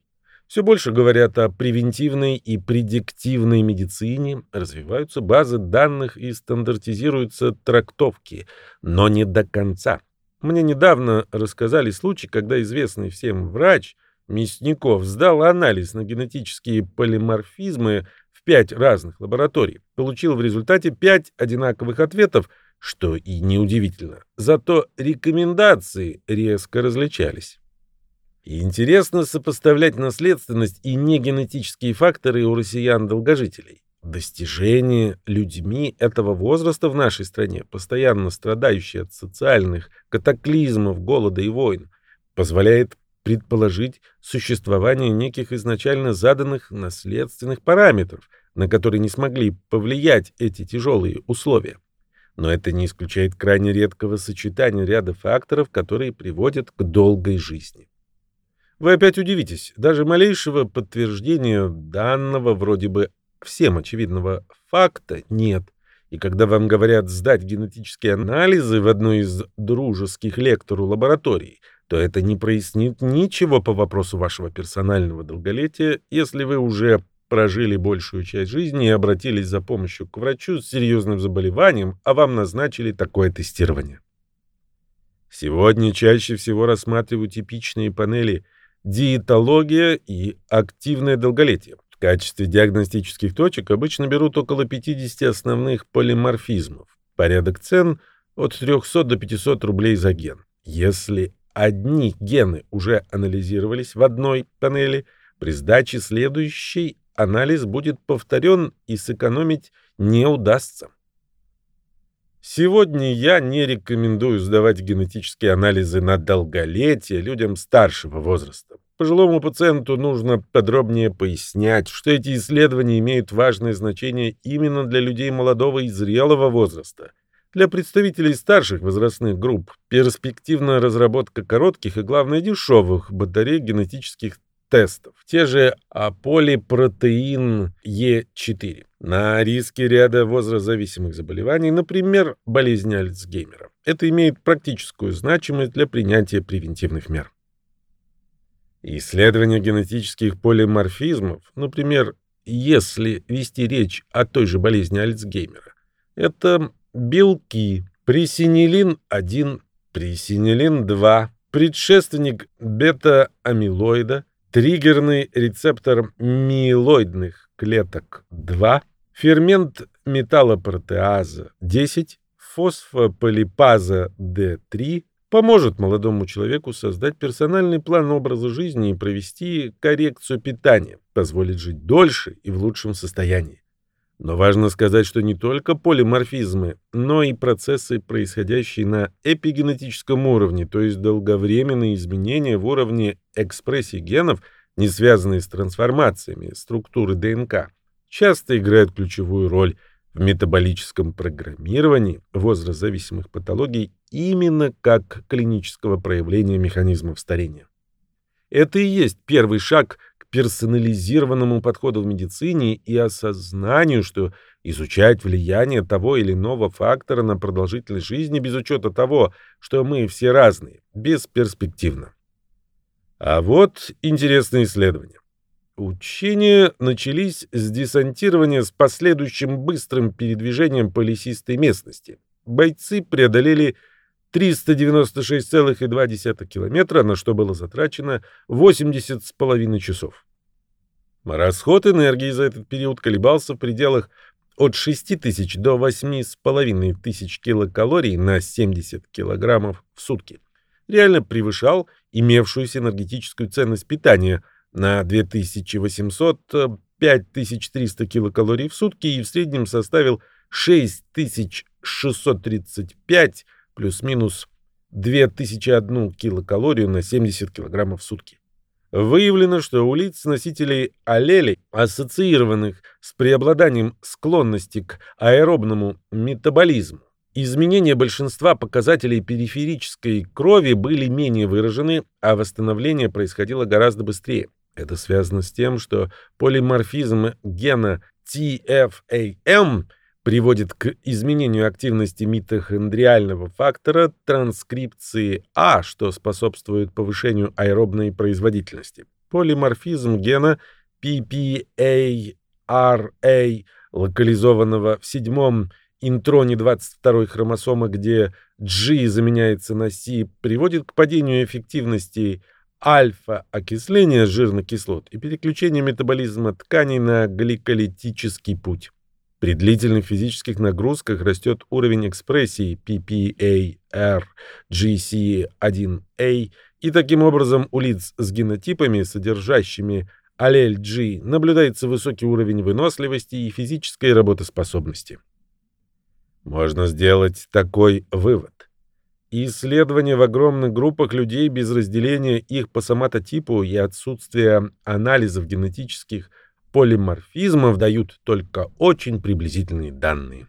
Все больше говорят о превентивной и предиктивной медицине, развиваются базы данных и стандартизируются трактовки, но не до конца. Мне недавно рассказали случай, когда известный всем врач Мясников сдал анализ на генетические полиморфизмы в пять разных лабораторий, получил в результате пять одинаковых ответов, что и неудивительно. Зато рекомендации резко различались. И интересно сопоставлять наследственность и негенетические факторы у россиян-долгожителей. Достижение людьми этого возраста в нашей стране, постоянно страдающие от социальных катаклизмов, голода и войн, позволяет предположить существование неких изначально заданных наследственных параметров, на которые не смогли повлиять эти тяжелые условия. Но это не исключает крайне редкого сочетания ряда факторов, которые приводят к долгой жизни. Вы опять удивитесь, даже малейшего подтверждения данного вроде бы всем очевидного факта нет. И когда вам говорят сдать генетические анализы в одной из дружеских лектору лабораторий, то это не прояснит ничего по вопросу вашего персонального долголетия, если вы уже прожили большую часть жизни и обратились за помощью к врачу с серьезным заболеванием, а вам назначили такое тестирование. Сегодня чаще всего рассматриваю типичные панели диетология и активное долголетие. В качестве диагностических точек обычно берут около 50 основных полиморфизмов. Порядок цен от 300 до 500 рублей за ген. Если одни гены уже анализировались в одной панели, при сдаче следующей анализ будет повторен и сэкономить не удастся. Сегодня я не рекомендую сдавать генетические анализы на долголетие людям старшего возраста. Пожилому пациенту нужно подробнее пояснять, что эти исследования имеют важное значение именно для людей молодого и зрелого возраста. Для представителей старших возрастных групп перспективна разработка коротких и, главное, дешевых батарей генетических тестов, те же полипротеин Е4, на риски ряда возрастзависимых заболеваний, например, болезни Альцгеймера. Это имеет практическую значимость для принятия превентивных мер. Исследование генетических полиморфизмов, например, если вести речь о той же болезни Альцгеймера, это белки пресинилин-1, пресинилин-2, предшественник бета-амилоида, триггерный рецептор миелоидных клеток. 2, фермент металлопротеаза. 10, фосфополипаза D3 поможет молодому человеку создать персональный план образа жизни и провести коррекцию питания, позволит жить дольше и в лучшем состоянии. Но важно сказать, что не только полиморфизмы, но и процессы, происходящие на эпигенетическом уровне, то есть долговременные изменения в уровне экспрессии генов, не связанные с трансформациями структуры ДНК, часто играют ключевую роль в метаболическом программировании возрастзависимых патологий именно как клинического проявления механизмов старения. Это и есть первый шаг персонализированному подходу в медицине и осознанию, что изучать влияние того или иного фактора на продолжительность жизни без учета того, что мы все разные, бесперспективно. А вот интересное исследование. Учения начались с десантирования с последующим быстрым передвижением по лесистой местности. Бойцы преодолели 396,2 километра, на что было затрачено 80,5 часов. Расход энергии за этот период колебался в пределах от 6 тысяч до 8,5 тысяч килокалорий на 70 килограммов в сутки. Реально превышал имевшуюся энергетическую ценность питания на 2800-5300 килокалорий в сутки и в среднем составил 6635 плюс-минус 2001 килокалорию на 70 килограммов в сутки. Выявлено, что у лиц носителей аллелей, ассоциированных с преобладанием склонности к аэробному метаболизму, изменения большинства показателей периферической крови были менее выражены, а восстановление происходило гораздо быстрее. Это связано с тем, что полиморфизм гена TFAM – приводит к изменению активности митохондриального фактора транскрипции А, что способствует повышению аэробной производительности. Полиморфизм гена PPARA, локализованного в седьмом интроне 22 хромосомы, где G заменяется на C, приводит к падению эффективности альфа-окисления жирных кислот и переключению метаболизма тканей на гликолитический путь. При длительных физических нагрузках растет уровень экспрессии PPAR GC1A, и таким образом у лиц с генотипами, содержащими аллель G, наблюдается высокий уровень выносливости и физической работоспособности. Можно сделать такой вывод. Исследования в огромных группах людей без разделения их по соматотипу и отсутствия анализов генетических полиморфизмов дают только очень приблизительные данные.